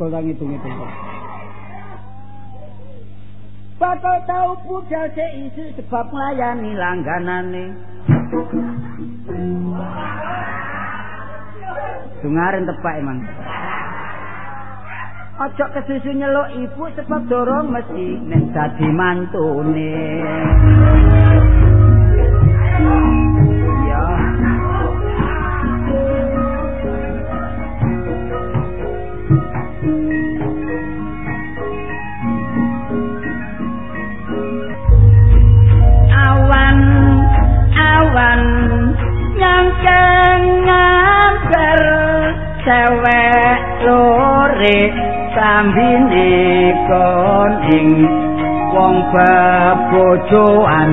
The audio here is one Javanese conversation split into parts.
gol ngitung-ngitung. Bakal tau budal seisi sebab melayani langganane. Dungaren tepak emang. Ojo kesusu nyeluk ibu sebab dorong mesti nek dadi mantune. Cewek lore sambine kon ing wong bebojoan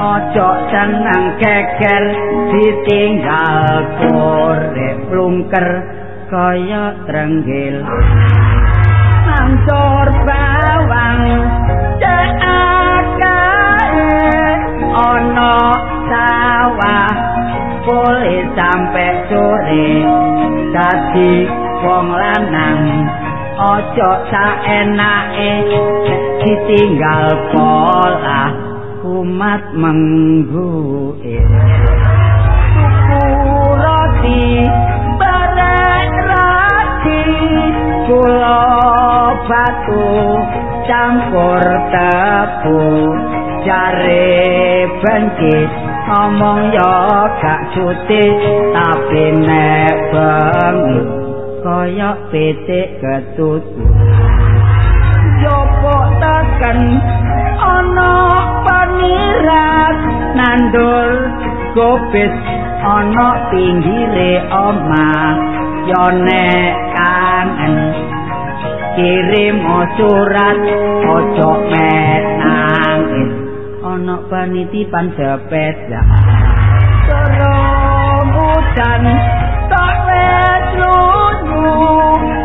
aja seneng keker ditinggal kore plungker kaya trenggil hancur bawang cekake ana sawah boleh sampai sore dadi wong lanang. Aja saenake ditinggal pola umat menggu roti barek roti kula batu campur tebu jare bencis ngomong ya gak cuti tapi nek banget kaya pitik ketutu jopo tekan ana panirat nandul gopis ana pinggire omah. Ya nek kangen kirim surat ojo menangis ana panitipan sepet ya tak wes lunyu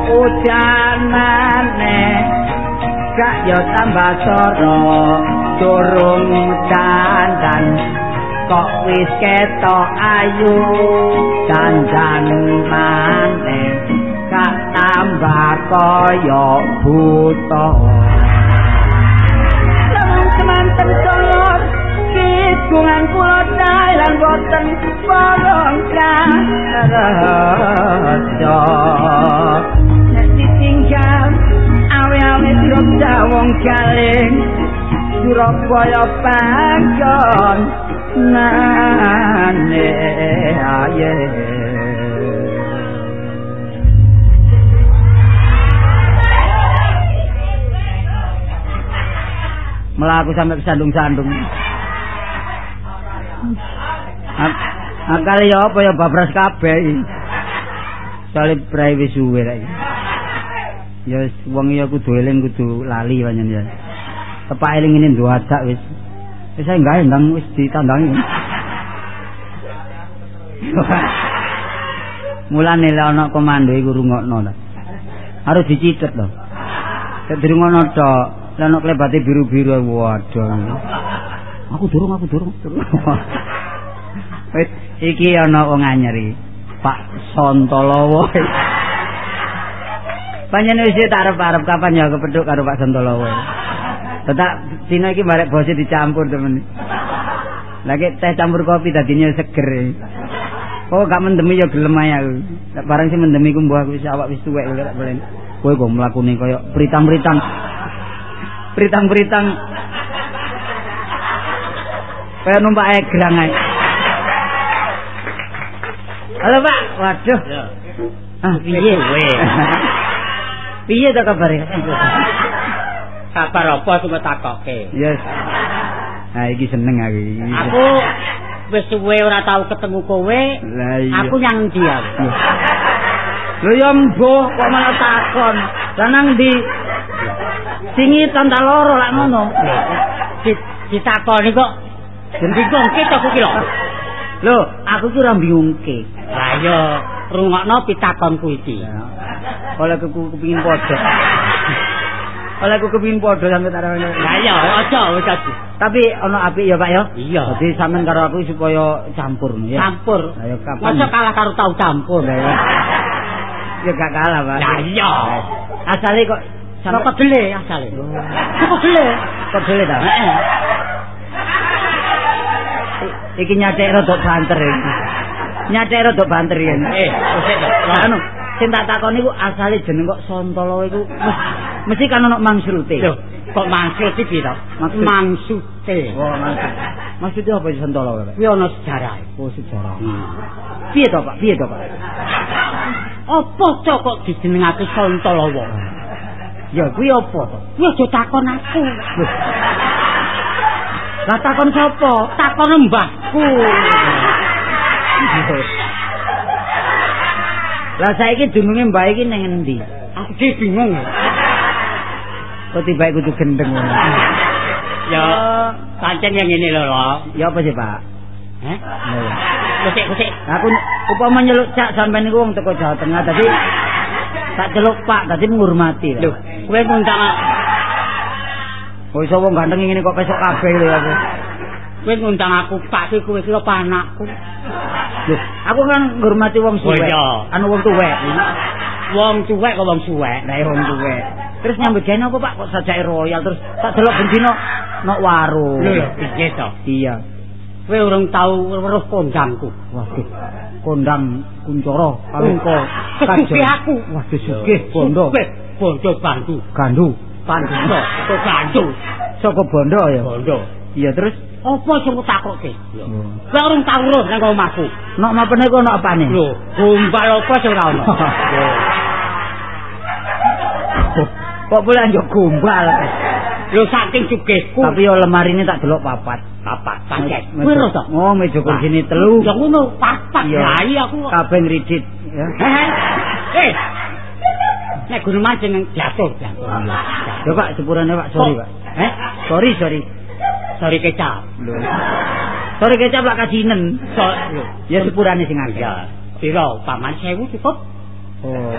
udan maneh. Gak yo tambah soro durung dandan. Kok wis ketok ayu dandan maneh. Gak tambah kaya buta Kitungan kula dalan boten Barong karajo Nek ditinggal Awe-awe sirup jawong galing. Surabaya panggon Nane ayeh melaku sampai kesandung-sandung. Akal ya apa ya babras kabeh. Salib prai wis suwe rek. Ya wong ya kudu eling kudu lali panjen ya. Tepak eling ngene ndo ajak wis. Wis ae gawe ndang wis ditandangi. Mulane lek ana komando iku rungokno ta. Harus dicicet lho. Nek dirungokno tok, Lah nek klebate biru-biru waduh. Aku durung aku durung. Wis iki ana wong anyeri. Pak Sontolowo. Panjenengan wis tak arep-arep kapan ya kepethuk karo Pak Sontolowo. Tetap dina iki barek bose dicampur temen. Lagi teh campur kopi tadinya seger. Oh gak mendemi ya gelem ae aku. Barang sing mendemi ku mbah aku wis awak wis tuwek lho boleh. Kowe kok mlakune kaya pritang-pritang. beritang-beritang kayak numpak egrang aja halo pak. Waduh. Ya. ah piye piye? tak kabar kabar apa aku ngetakoke yes. Nah iki seneng aku. Aku wis suwe ora tau ketemu kowe. Aku yang dia Lho ya mbuh kok malah takon. Lah nang ndi? Singi tanda loro lak ngono. Ditakoni kok bingungke to kuwi lho. Lho, aku ki ora bingungke. Lah ya rungokno pitakonku iki. Oleh kuku kepingin padha. Oleh kuku kepingin padha sampe tak. Lah ya aja wis aja. Tapi ana apik ya, Pak ya? Iya. Dadi sampean karo aku supaya campur ya. Campur. Ayo kapan? Masa kalah karo tau campur Lah ya. Ya gak kalah, Pak. Lah iya. Asale kok Sampe kedele asale. Kok kedele? kedele ta? Heeh. Iki nyatek rada banter iki. Nyatek rada banter ya. Eh, wis to. Lah anu, sing tak takoni iku asale jeneng kok Santala iku mesti kan ana mangsrute. Lho, kok maksud iki to? Maksud. Mangsude. Oh, maksud. Maksudnya apa sih Santala? Kuwi ana sejarah. Oh, sejarah. Hmm. Piye to, Pak? Piye to, Pak? Apa cok kok dijenengake Santalawa? Ya kuwi apa to? Kuwi aja takon aku. Lah takon sapa? Takon mbahku. Lah saiki dununge mbah iki ning endi? Aku dhewe bingung. Kok tiba kudu gendeng ngono. Ya, pancen yang ngene lho. Ya apa sih, Pak? Heh? Lho. Kusik, kusik. Aku upama nyeluk cak sampean niku wong teko Jawa Tengah tadi tak celuk Pak tadi menghormati. Lho, kowe ngundang Oh iso wong ganteng ngene kok pesok kabeh lho aku. Kowe ngundang aku Pak iki kowe kira panakku. Lho, aku kan ngurmati wong suwek. Oh. Anu wong tuwek. Wong cuwek kok wong suwek. Lah wong tuwek. Terus nyambut gawe apa Pak kok sajake royal terus tak delok bendino nok warung. Lho, piye to? Iya. Kowe urung tau weruh kondangku. Waduh. Kondang kuncoro Ungko. Sugih aku. Waduh sugih bondo. Bondo bandu. Gandu. Bandu to, to bandu. Saka bondo ya. Bondo. Iya terus Apa sing takokke? Kowe urung tau weruh nang omahku. nok mapene kok nok apane? Lho, gombal apa sing ora ono? Kok boleh anjuk gombal. Lho saking sugihku. Tapi yo lemari ini tak delok papat. papat pancet. Lho to. Oh, meja kursine telu. Ya ngono, papat. Lah iya aku. Kabeh ngridit ya. Eh. Nek gunung mancing jatuh, jatuh. Ya Pak, sepurane Pak, sorry? Pak. Eh, sorry, sorry. Sorry kecap. Lho. Sorry kecap lak kasinen. So, lho. Ya sepurane sing akeh. Ya, piro paman sewu cukup? Oh.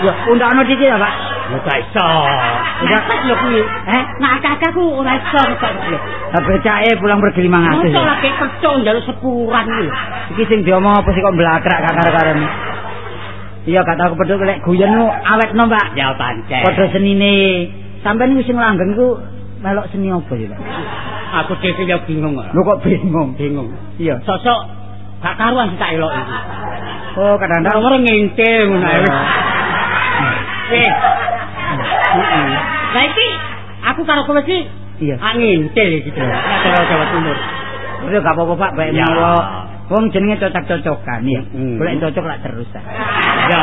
Ya undakno dikit ya, Pak. Lho gak iso. Udah. Nek lho kuwi. Eh, nak akeh ku ora iso kok. Lah becake pulang pergi 500. Mosok ya. lagi kerja njaluk sepuran kuwi. Iki sing diomong apa sih kok blakrak kakar-karane. Iya gak tau kepethuk lek guyon ku awetno, Pak. Ya pancen. Padha senine. Sampeyan wis sing langgeng ku melok seni apa ya, Pak? Aku dhewe ya bingung. Lho kok bingung. Bingung. Iya. Sosok gak karuan sih tak elok iki. Oh, kadang-kadang Nomor ngintil ngono ae. Oh. Eh. Lah iki aku karo kowe iki Iya. angintil iki. Jawa Jawa Timur. Udah gak apa-apa Pak, baik menawa wong jenenge cocok-cocokan ya. Hmm. Boleh cocok lah terus. Ya.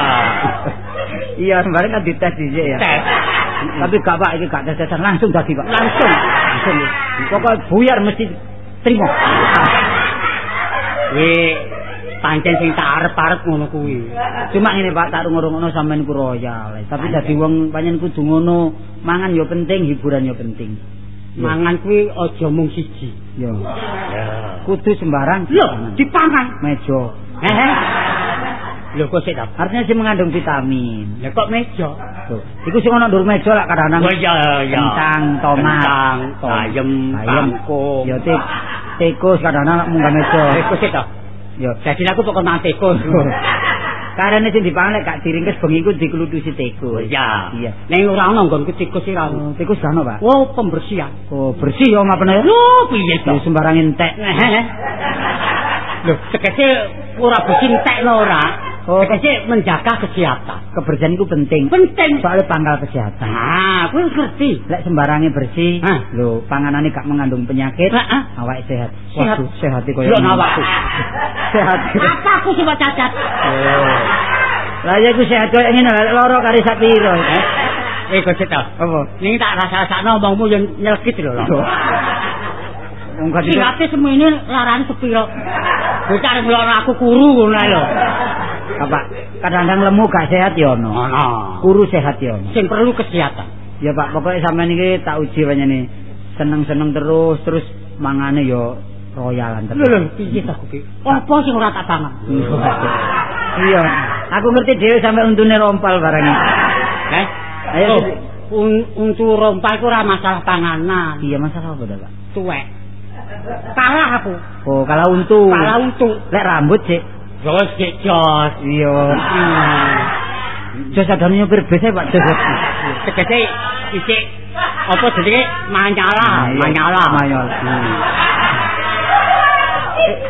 iya, kemarin kan dites dhisik ya. Tes. Tapi gak Pak, iki gak tes-tesan langsung dadi Pak. Langsung. Langsung. Pokoknya buyar mesti terima. Kuwi pancen sing tak arep-arep ngono kuwi. Cuma ngene Pak, tak rungokno sampean ku royal. Tapi dadi wong panjen kudu ngono, mangan yo penting, hiburan yo penting. Mangan kuwi aja mung siji. Yo. Ya. Kudu sembarang. Lho, dipangan. meja. Hehe. Lho kok sik ta? Artinya sih mengandung vitamin. Lah kok meja? Iku sing ana ndur meja lak kadang-kadang. Oh iya iya. Kentang, tomat, Kentang, tom- bayem, bayem. kangkung. Ya tik tikus kadang-kadang munggah meja. Kok sik ta? Ya Jadi aku pokok nang tikus. karena sing dipangan lek gak diringkes bengi ku diklutusi Oh tikus. iya. Iya. Ning ora ono nggonku tikus iki ra. Oh, tikus ono, Pak. Oh, pembersihan. Oh, bersih ya ya. Lho, piye to? Sembarang entek. Lho, tegese ora bersih entekno ora. Oh. Tegese menjaga kesehatan. Kebersihan itu penting. Penting. Soalnya pangkal kesehatan. Nah, kuwi ngerti. Lek sembarangnya bersih, Hah? lho panganane gak mengandung penyakit, Heeh. awake sehat. Sehat. Waduh, sehat koyo. Lho, awakku. sehat. Apa aku sing cacat? Oh. Lah ya iku sehat koyo ngene lek loro kari sak piro. Eh, eh kok cek ta? Apa? Ning tak rasa-rasakno omongmu yo nyelkit lho. lho. Wong gak Sing ate semene larane sepiro. Bocah arep ngelokno aku kuru ngono lho. Apa? kadang-kadang lemu gak sehat ya ono. Ono. Kuru sehat ya ono. Sing perlu kesehatan. Ya Pak, pokoknya sampean iki tak uji nih Seneng-seneng terus terus mangane ya royalan terus. Lho, piye ta kuwi? Apa sing ora tak pangan? Iya, aku ngerti dhewe sampe untune rompal barang iki. Eh? Ayo oh, un untu rompal iku ora masalah panganan. Iya, masalah apa, Pak? Tuwek. Kalah aku. Oh, kalah untu. Kalah untu. Lek rambut sih. Jos sik jos. Iya. Hmm. Jos ada nyopir bis Pak Jos. Tegese isik apa jenenge manyala, manyala. Manyala.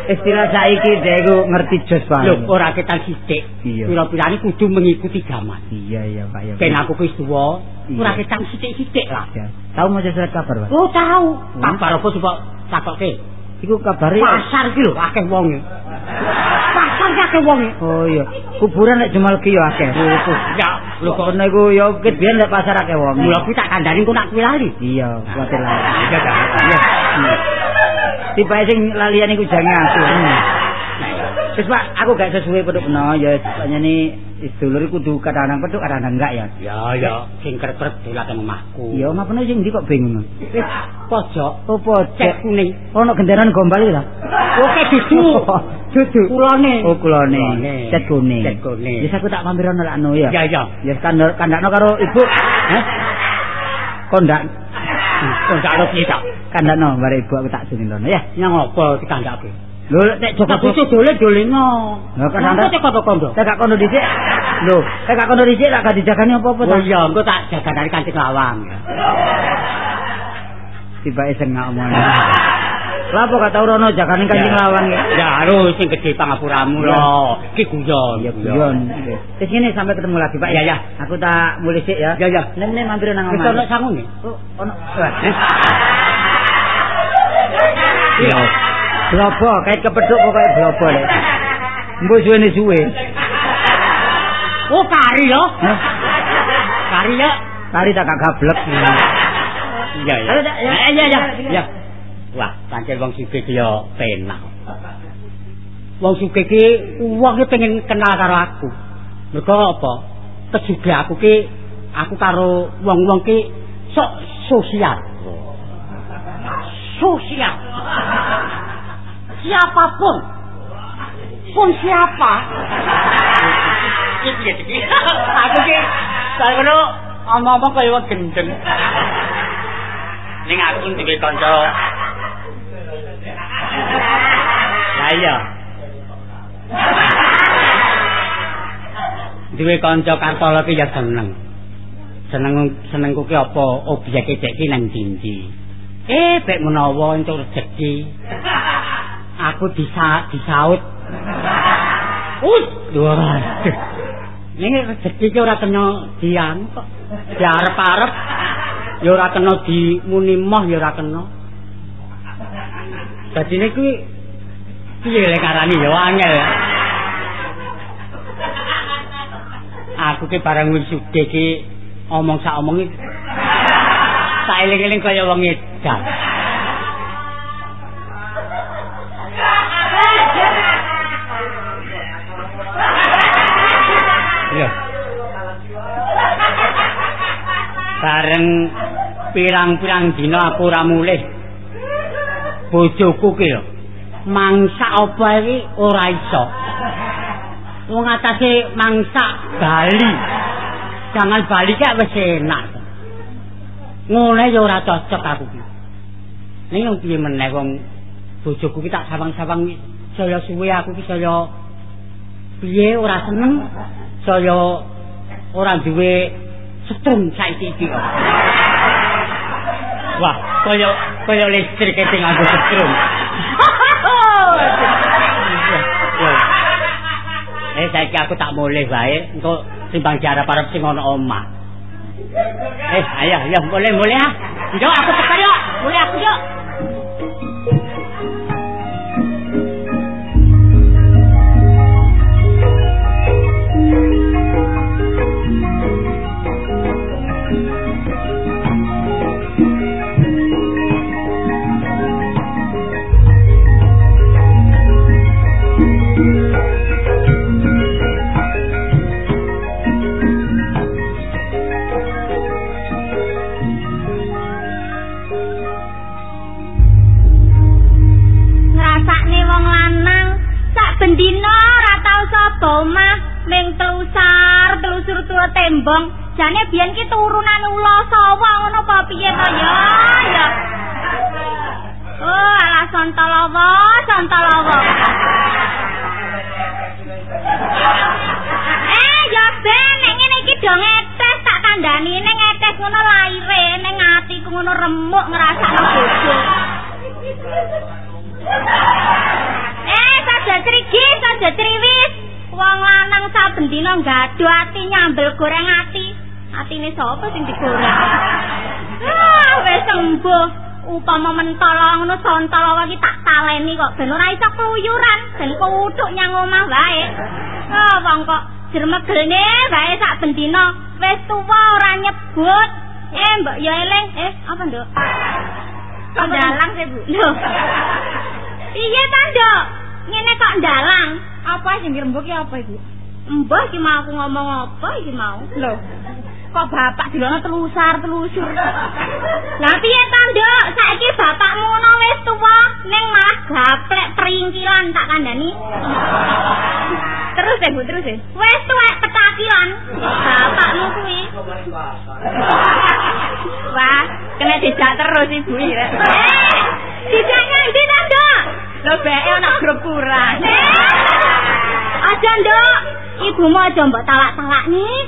istilah saiki dhek ngerti jos Pak. Lho, ora ketan sithik. Iya. Pira-pirane kudu mengikuti zaman. Iya, iya, Pak, ya. Ben aku wis tuwa, ora ketan sithik-sithik lah. Tahu maca surat kabar, Pak? Oh, tahu. Kabar apa coba takokke? Iku kabare pasar iki lho akeh wong. Pasar iki akeh wong. Oh iya, kuburan nek jumal ki yo akeh. Ya, lho kok ana iku yo ket biyen nek pasar akeh wong. Mula kuwi tak kandhani kok nak kuwi lali. Iya, kuwi lali. Iya, Iya. tiba sing lalian iku jange aku. Wis Pak, aku gak sesuai peduk no ya panjene sedulur iku kudu kadang-kadang peduk kadang-kadang enggak ya. Ya ya, sing kerep dolan nang omahku. Ya omah penuh sing ndi kok bingung. Wis pojok, oh pojok kuning. Ono genderan gombal iki lho. Oke dudu. Dudu. Kulone. Oh kulone. Cet kuning. Cet kuning. Wis aku tak mampir ono lakno ya. Ya ya. Ya kandakno karo ibu. Heh. Kondak. Kondak karo piye tak? kandakno bare ibu aku tak sungin ya nyang apa dikandake lho nek joko bojo dole doleno lho kadang-kadang cek kondo-kondo tak kondo dhisik. Lho tak kondo dhisik tak dijagani apa-apa oh iya engko tak jaga dari kanthi lawang. Tiba iseng ngomong Lapo kata Urono jagane kancing lawang ya? Harus sing gedhe pangapuramu lho. Iki guyon. Ya guyon. Wis ngene sampai ketemu lagi Pak. Ya ya. Aku tak mulih sik ya. Ya ya. Nek mampir nang omah. wis ono sangu nih oh ono. Iya. Blobo, kait kepeduk pokoke blobo lek. Mbok suwene suwe. Oh, kari yo. Kari yo. Kari tak gablek. Iya, iya. Iya, iya, iya. Wah, pancen wong sugih ki yo penak. Wong sugih ki wong ki pengen kenal karo aku. Mergo apa? Kejugih aku ki aku karo wong-wong ki sok sosial. sosial. Siapapun. Pun siapa. Aku ki kalau omong-omong kaya gendeng. Ning aku duwe kanca. Lah iya. Duwe kanca Kartolo ki ya seneng. Seneng senengku ki apa objeke cek ki nang dindi. Eh, bek menawa entuk rezeki. Aku bisa disaut. Us, wah. Ning rezeki ki ora kena dian kok. Diarep-arep ya ora kena dimuni moh ya ora kena. Dadine kuwi piye lek karani ya angel. Aku ki barang wis sugih ki omong sak omongi tak eling-eling kaya wong edan. Bareng pirang-pirang dina aku ora mulih. Bojoku ki. Mangsa apa iki ora iso. Wong atase mangsa Bali. Jangan Bali ki wis enak. Ngene ya ora cocok aku ki. Ning wong piye meneh wong bojoku ki tak sawang-sawang saya suwe aku ki saya piye ora seneng saya ora duwe setrum saiki iki wah kaya kaya listrik sing nganggo setrum. Eh saiki aku tak mulih wae. Engko timbang jarap-arep sing ana omah. Eh ayo ayo mulih mulih ah. Yo aku tekan yo mulih aku yo tembong. Jane biyen ki turunan ula sawa ngono apa piye to ya? Ya. Oh, ala santalawa, santalawa. Eh, ya ben nek ngene iki do ngetes tak kandhani ning ngetes ngono laire ning atiku ngono remuk ngrasakno bojo. Eh, saja crigi, saja criwis. Wong lanang saben dina nggado ati nyambel goreng ati. Atine sapa sing digoreng? Ah, wis sembuh. Upama mentala ngono sontala iki tak taleni kok ben ora iso kluyuran, ben kutuk nyang omah wae. Ah, wong kok jermegelne wae sak bendina wis tuwa ora nyebut. Eh, Mbak ya eling. Eh, apa, Nduk? Kandalang sih, Bu. Lho. Iya, ta, Nduk? Ngene kok ndalang. Apa sing dirembuk ki apa iku? Mbah iki mau aku ngomong apa iki mau? Lho. Kok bapak dilono telusar telusur. Lah piye ta, Nduk? Saiki bapakmu ngono wis tuwa, ning malah gaplek peringkilan tak kandhani. Terus ya, Bu, terus ya. Wis tuwek petakilan. Bapakmu kuwi. Wah, kena dijak terus ibu iki. Eh, dijak ngendi ta, Nduk? Lho beke ana grup kurang. Eh, Aja, Nduk. Ibumu aja mbok talak-talak nih.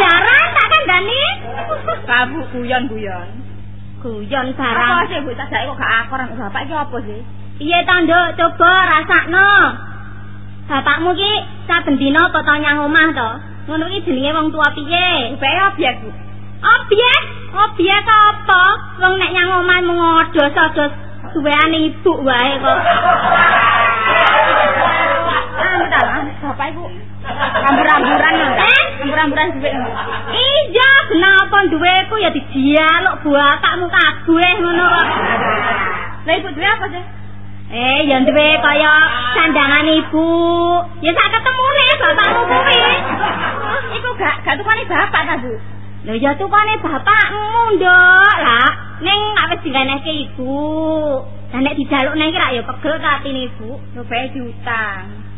Jarang tak kandhani. Kamu guyon-guyon. Guyon Apa barang. sih Bu tak jake kok gak akor nang bapak iki apa sih? Piye ta, Nduk? Coba rasakno. Bapakmu ki saben dina kota nyang omah to. Ngono ki jenenge wong tua piye? Beke obyek Bu. Obyek? Obyek apa? Wong nek nyang omah mung odos-odos suweane ibu wae kok. Ta, bapak iku ambur-amburan lho. Eh? Ambur-amburan dhuwit. Iya, kenapa duweku ya dijaluk bapakmu kabeh ngono kok. Lah ibu duwe apa sih? Eh, ya duwe kaya sandangan ibu. Ya sak ketemune bapakmu kuwi. Iku gak gak tukane bapak ta, Bu? Lho ya tukane bapakmu, Nduk. Lah, ning nek wis diwenehke ibu. Lah nek dijaluk nang iki rak ya pegel atine ibu. Lho beke diutang.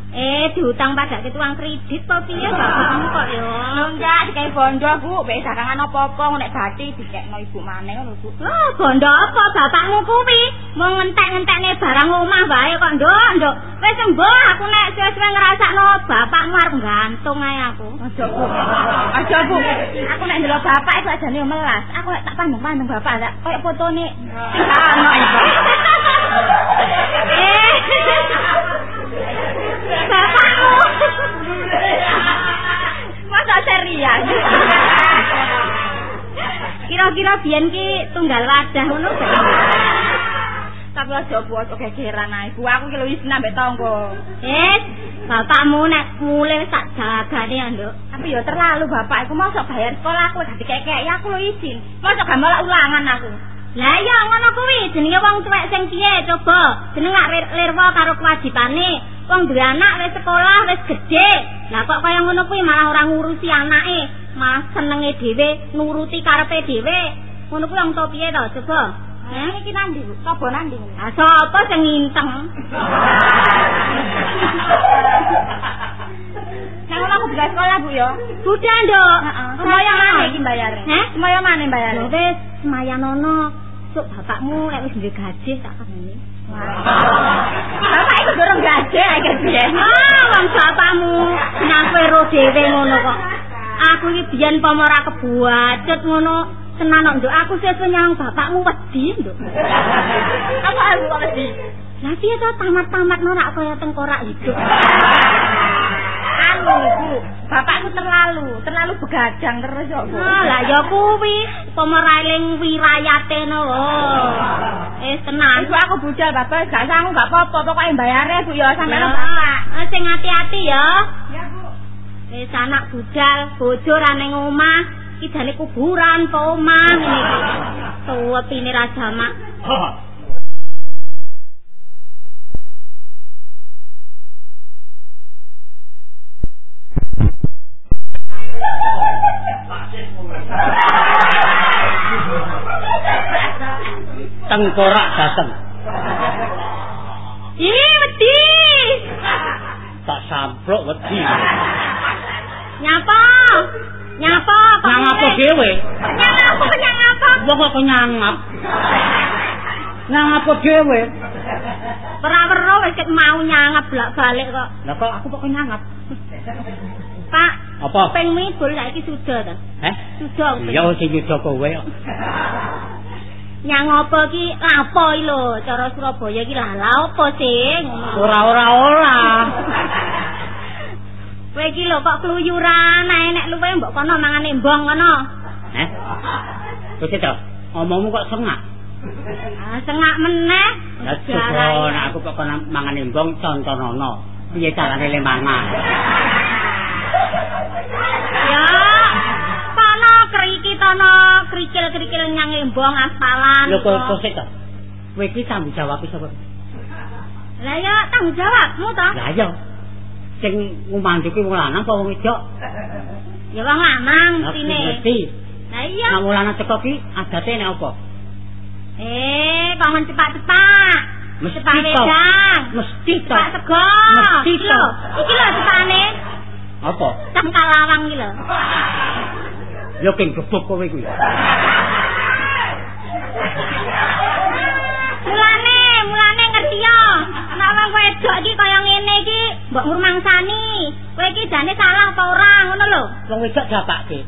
Diutang pada ketuang kredit apa piye bapakmu kok ya? Lho enggak dikai bondo, Bu. Beke dagangan apa-apa nek bati dikekno ibu maneh ngono, Bu. Oh, bondo apa bapakmu kuwi? Mau ngentek-ngentekne barang omah wae kok, Nduk, Nduk. Wis sembuh aku nek suwe-suwe ngrasakno bapakmu arep gantung ae aku. Aja, Bu. Aja, Bu. Aku nek ndelok bapak iku ajane yo melas. Aku nek tak pandang-pandang bapak tak koyo fotone sing ana iku. Eh. Bapakmu. Masa serius? Kira-kira biyen ki tunggal wadah ngono gak? Tapi aja Bu, aja gegeran ae. Bu, aku ki lho wis nambah tangga. Eh, bapakmu nek mulih sak jagane ya, Nduk. Tapi yo terlalu bapak iku mau bayar sekolah aku gak dikekek aku lho izin. Mau gak malah ulangan aku. Lah iya ngono kuwi jenenge wong tuwek sing piye coba jeneng lir- lirwa karo kewajibane wong duwe anak wis sekolah wis gedhe lah kok kaya ngono kuwi malah ora ngurusi anake malah senenge dhewe nuruti karepe dhewe ngono kuwi wong to piye to coba Eh, iki nandi? Coba nandi. Ah sapa sing nginteng Nang aku buka sekolah, Bu yo. Sudah, Nduk. Heeh. Semaya mana iki bayare? Heh? Semaya mana bayare? Lho wis semayanono. Sok bapakmu lek wis duwe gaji tak kene. Bapak iku dorong gaje ae biyen. Ah, wong bapakmu nyampe ro dhewe ngono kok. Aku iki biyen pama ora kebuacut ngono. Tenan kok, Nduk. Aku sesuk nyang bapakmu wedi, Nduk. Apa aku kok mesti? Lah piye to tamat-tamat ora kaya tengkorak hidup. Anu, Bu. Bapakku terlalu, terlalu begadang terus kok, Bu. Ah, lah ya kuwi pama ra eling wirayate no. Eh tenan. Ibu aku bujal bapak gak sanggup gak apa-apa pokoke bayare Bu ya sampe bapak. Ah, sing hati-hati ya. Ya Bu. Wis anak budal, bojo ra ning omah, iki jane kuburan apa omah ngene iki. Tuwepine ra jamak. Tengkorak dateng Ih, wedi. tak samplok wedi Nyapa? Nyapa kok. Nang apa dhewe? Nyang apa nyang apa? Wong kok nyangap. Apa dhewe? Ora weruh wis ket mau nyangap bolak-balik kok. Lah kok aku kok nyangap? Pak, Apa? ping mibul saiki sudah to. Heh? Sudah. Ya sing nyuda kowe kok. Nyang apa ki lapo iki lho, cara Surabaya ki lah la apa sih? Ora ora ora. Kowe iki lho kok kluyuran, ae nek luwe mbok kono mangane embong kono. Heh? Wis to. Omongmu kok sengak. Ah, sengak meneh. Lah aku kok kono mangan embong contonono. Piye carane le mangan? Ya. Kono kriki tono, krikil-krikil nyang embong aspalan. Lho kok kok sik to. Kowe iki tanggung jawab sapa? Lah ya tanggung jawabmu to. Lah iya. Sing ngumandhuki wong lanang apa wong wedok? Ya wong lanang mestine. ngerti. Lah iya. Nek wong lanang teko ki adate nek apa? Eh, kongen cepat-cepat. Mesti to. Mesti to. Cepat sego. Mesti to. Iki lho cepane. Apa? Cangkal lawang iki lho. Yo keng gebuk kowe kuwi. Mulane, mulane ngerti yo. Nek wong wedok iki kaya ngene iki mbok ngurmangsani. Kowe iki jane salah apa ora ngono lho. Wong wedok dapake.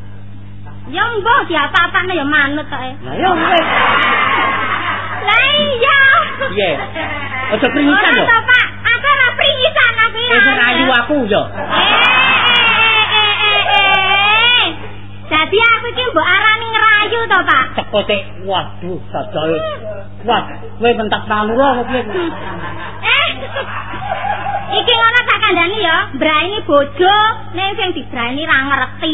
Ya mbok diapa-apane ya manut kok. Lah yo kowe. Lah iya. Piye? Aja pringisan Ora yo. to, Pak. Aku ora pringisan aku ya. Wis rayu aku yo. To, Pak. Cekote waduh sajae. Wah, kowe mentak panura kok piye? Eh. Iki ngono tak kandhani ya, braini bojo, nek sing dibraini ra ngerti.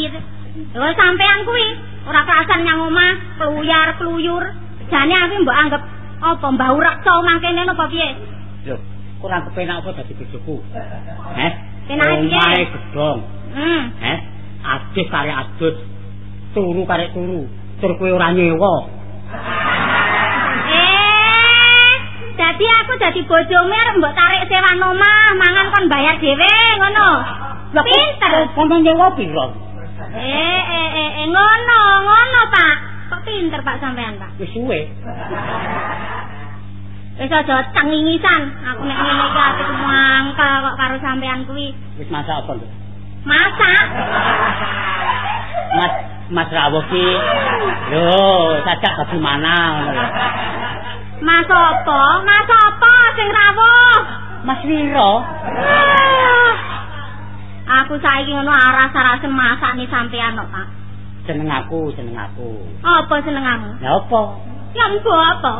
Lho sampean kuwi ora kerasan nyang omah, kluyar-kluyur. Jane aku mbok anggap apa mbau reksa mangkene apa piye? Lho, kurang kepenak apa dadi bojoku? Heh? Penak piye? Omahe gedhong. Hmm. Heh? Adus kare adus. Turu kare turu. Tur kowe ora nyewa. Eh, jadi aku jadi bojomu arep mbok tarik sewa omah, mangan kon bayar dhewe ngono. Pinter. Kok nyewa piro? Eh, eh, eh, eh, ngono, ngono, Pak. Kok pinter, Pak sampean, Pak? Wis suwe. Wis aja cengingisan. Aku nek ngene iki atiku mangkel kok karo sampean kuwi. Wis masak apa lho? Masak. Mas Mas Rawuh ki lho, sajak babi mana ngono lho. Mas apa? Mas apa sing rawuh? Mas Wiro. Ah. Aku saiki ngono aras-arasen masak nih sampean kok, Pak. Seneng aku, seneng aku. Apa senengamu? Ya apa? Ya mbok apa?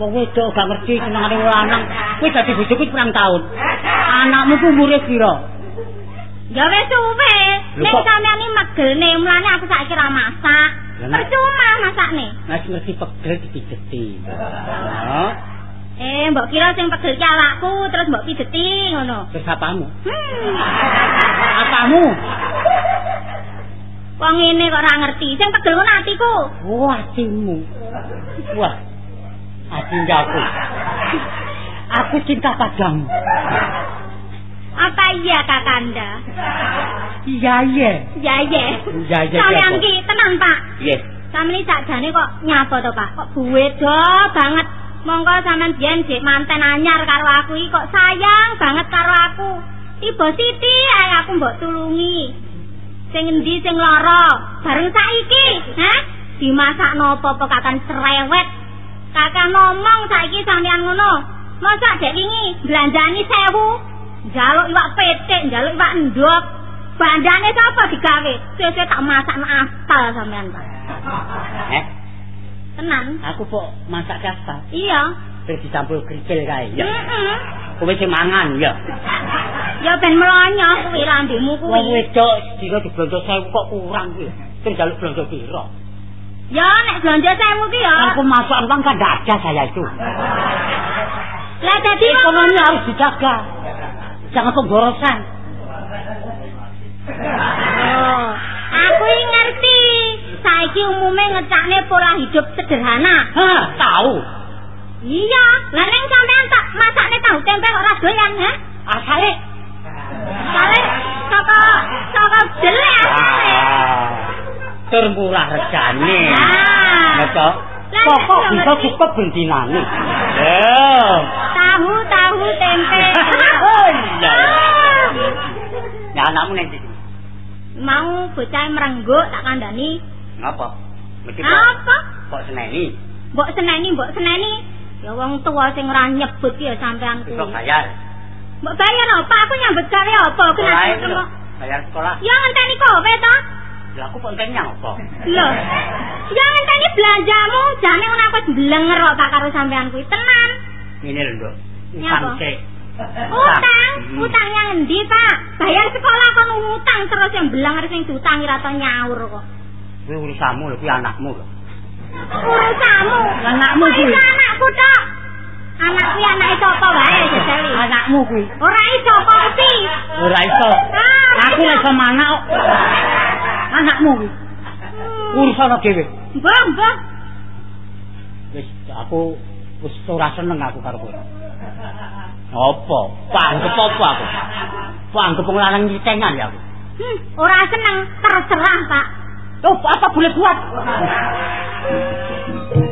Wong wedok gak ngerti senengane wong lanang. Kowe dadi bojoku pirang taun? Anakmu ku umure pira? Ya wis suwe. Nek sampean iki megelne, mulane aku saiki ra masak. Nek- Percuma masakne. Mas ngerti pegel dipijeti. Eh, mbok kira sing pegel ki awakku terus mbok pideti ngono. terus apamu? Hmm. Apamu? Wong ngene kok ora ngerti. Sing pegel ngono atiku. Wah, atimu. Wah. Ati aku. Aku cinta padamu. Apa iya Kakanda? Iya, iya. Ya ya. Ya, ya, Sampeyan ya, ki tenan, Pak. Yes. Sampeyan sakjane kok nyapa to, Pak? Kok buwedo banget. Monggo sampean biyen jek manten anyar karo aku iki kok sayang banget karo aku. Tiba siti ae aku mbok tulungi. Sing endi sing lara? Bareng saiki, ha? Dimasak nopo apa kakan cerewet? Kakak ngomong saiki sampean ngono. Masa dek wingi belanjani sewu? Jaluk iwak petik, jaluk iwak endok. Bandane sapa digawe? Sesuk tak masak nang aspal sampean, Pak. Eh, Tenan. aku kok masak kasar. Iya. Terus dicampur kerikil kae. Ya. Heeh. Kowe sing mangan, ya. Ya ben melonyo kuwi Wong kuwi. wedok dina diblonjo 1000 kok kurang kuwi. Terus jaluk blonjo piro? Ya nek belanja sewu ki ya. Aku masuk uang kan tidak ada saya itu. Lah dadi Ekonomi harus dijaga. Jangan pemborosan. Oh, aku ngerti. Saiki umume ngecakne pola hidup sederhana. Hah, tahu. Iya, lah ning sampean tak masakne tahu tempe ora doyan, ha? Asale. Kale saka saka jelek asale. Ah. tur murah regane. Ah. Betul. Pokok iya, bisa cukup bentinane. Ya. Tahu, tahu tempe. Ya anakmu nek? Mau bocah merengguk tak kandhani. Ngapa? Mesti kok Apa? kok seneni. Mbok seneni, mbok seneni. Ya wong tua sing ora nyebut ya sampean kuwi. bayar. Mbok bayar apa? Aku nyambut gawe apa? Kenapa kok? Bayar sekolah. Ya ngenteni kowe to? Lah aku pentingnya apa? Lho. Ya ngenteni belanjamu, jane ngono aku blenger kok Pak karo sampean kuwi. Tenan. Ini lho, Nduk. Nyapa? Utang sik. Utang, Hmm. utangnya ngendi, Pak? Bayar sekolah kon utang terus yang blenger sing diutangi ra nyaur kok. Kuwi urusanmu lho, kuwi anakmu lho. Urusanmu. Anakmu kuwi. anakku tok. Anak kuwi anake sapa wae jajali. Anakmu kuwi. Ora iso apa mesti. Ora iso. Ah, Aku lek sama anak kok. Anakmu kuwi. Urusan dhewe. Mbah, mbah. Wis aku wis ora seneng aku karo kowe. Apa? Panggep apa aku? Panggep wong lanang nyitengan ya aku. Hmm, ora seneng, terserah, Pak. Oh, apa boleh buat?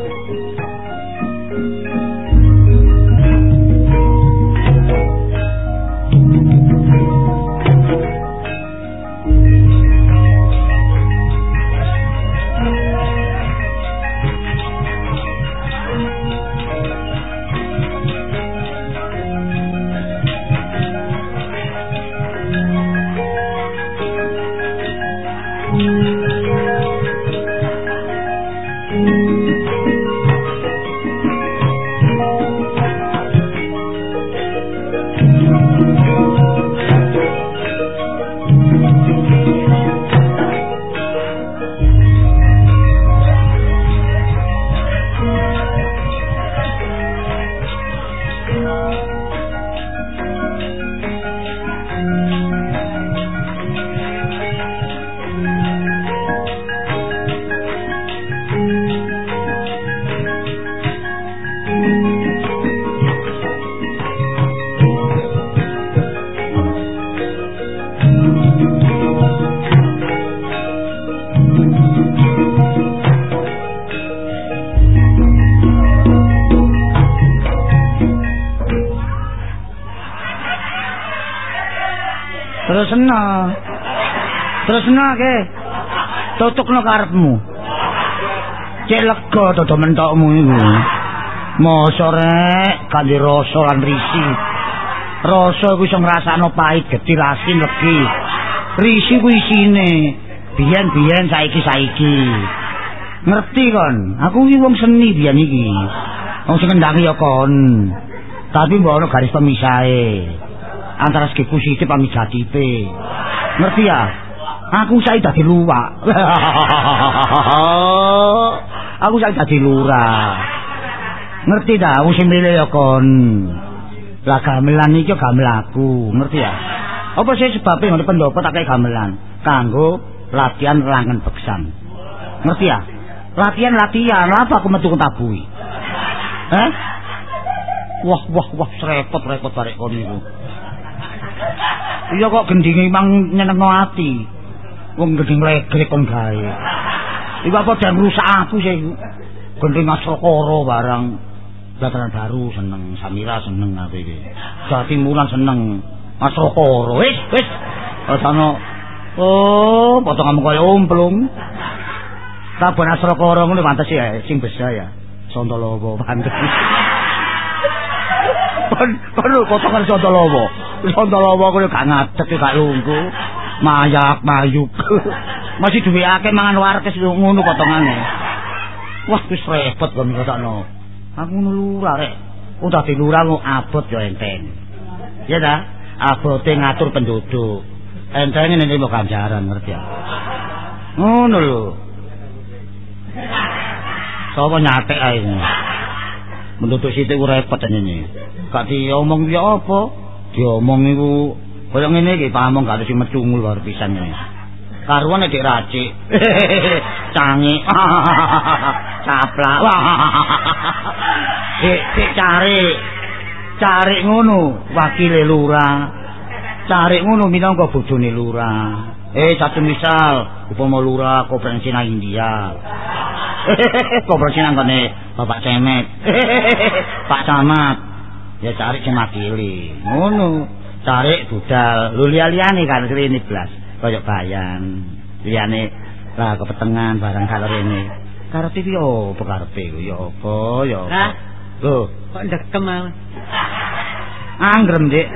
Terus ena ke. Tutukno karepmu. Cek lega dodo mentokmu iku. Mosok rek kanthi rasa lan risi. Rasa iku iso ngrasakno pahit, getih, asin, legi. Risi ku isine. Biyen-biyen saiki-saiki. Ngerti kon? Aku iki wong seni biyen iki. Wong sing ngendangi ya kon. Tapi mbok ono garis pemisahe. antara segi kusiti pamit jatipe. Ngerti ya? Aku saiki dadi luwak. aku saiki dadi lurah. Ngerti ta, sing milih ya kon. Lah gamelan iki gamel aku, ngerti ya? Apa sih sebabnya ngono pendopo tak kayak gamelan? Kanggo latihan langen beksan. Ngerti ya? Latihan latihan, apa aku metu tabui? Eh? Wah wah wah repot repot barek kon niku. Iya kok gendinge mang nyenengno ati. Wong gending legrek kon gawe. Iku apa dan rusak aku sih. Gending asrokoro barang. Dataran baru seneng, Samira seneng aku iki. Jati Mulan seneng. Asrokoro wis wis. Rasane oh potonganmu kaya umplung. Saben asrokoro ngono pantes ya sing besar ya. Sontolowo pantes. Kon kon potongan sontolowo. Sontolowo kuwi gak ngadeg gak lunggu. Mayak mayuk. Masih duwe akeh mangan warkes ngono potongane. Wah wis repot kon ngono. Aku ngono lurah rek. Udah di lurah kok abot ya enteng. Ya ta? Abote ngatur penduduk. Entenge nek mau ganjaran ngerti ya. Ngono lho. Sapa nyatek ae ini. Penduduk situ ku repot ini. Gak diomong ya apa? Diomong iku kaya ngene iki pamong gak sing mecungul karo pisan ini. Karuan nek racik. Cangi. Caplak. Dik dik cari. Cari ngono wakile lurah. Cari ngono minangka bojone lurah. Eh, satu misal, upama lurah koperasi nang India. koperasi nang kene Bapak Cemet. Pak Camat. Ya cari sing makili. Ngono. Cari budal. Lu liya-liyane kan rene blas. Kayak bayan. Liyane lah kepetengan barang karo rene. Karepe iki opo karepe ya apa ya apa. Lah, Lho, kok ndekem aku. angrem, Dik.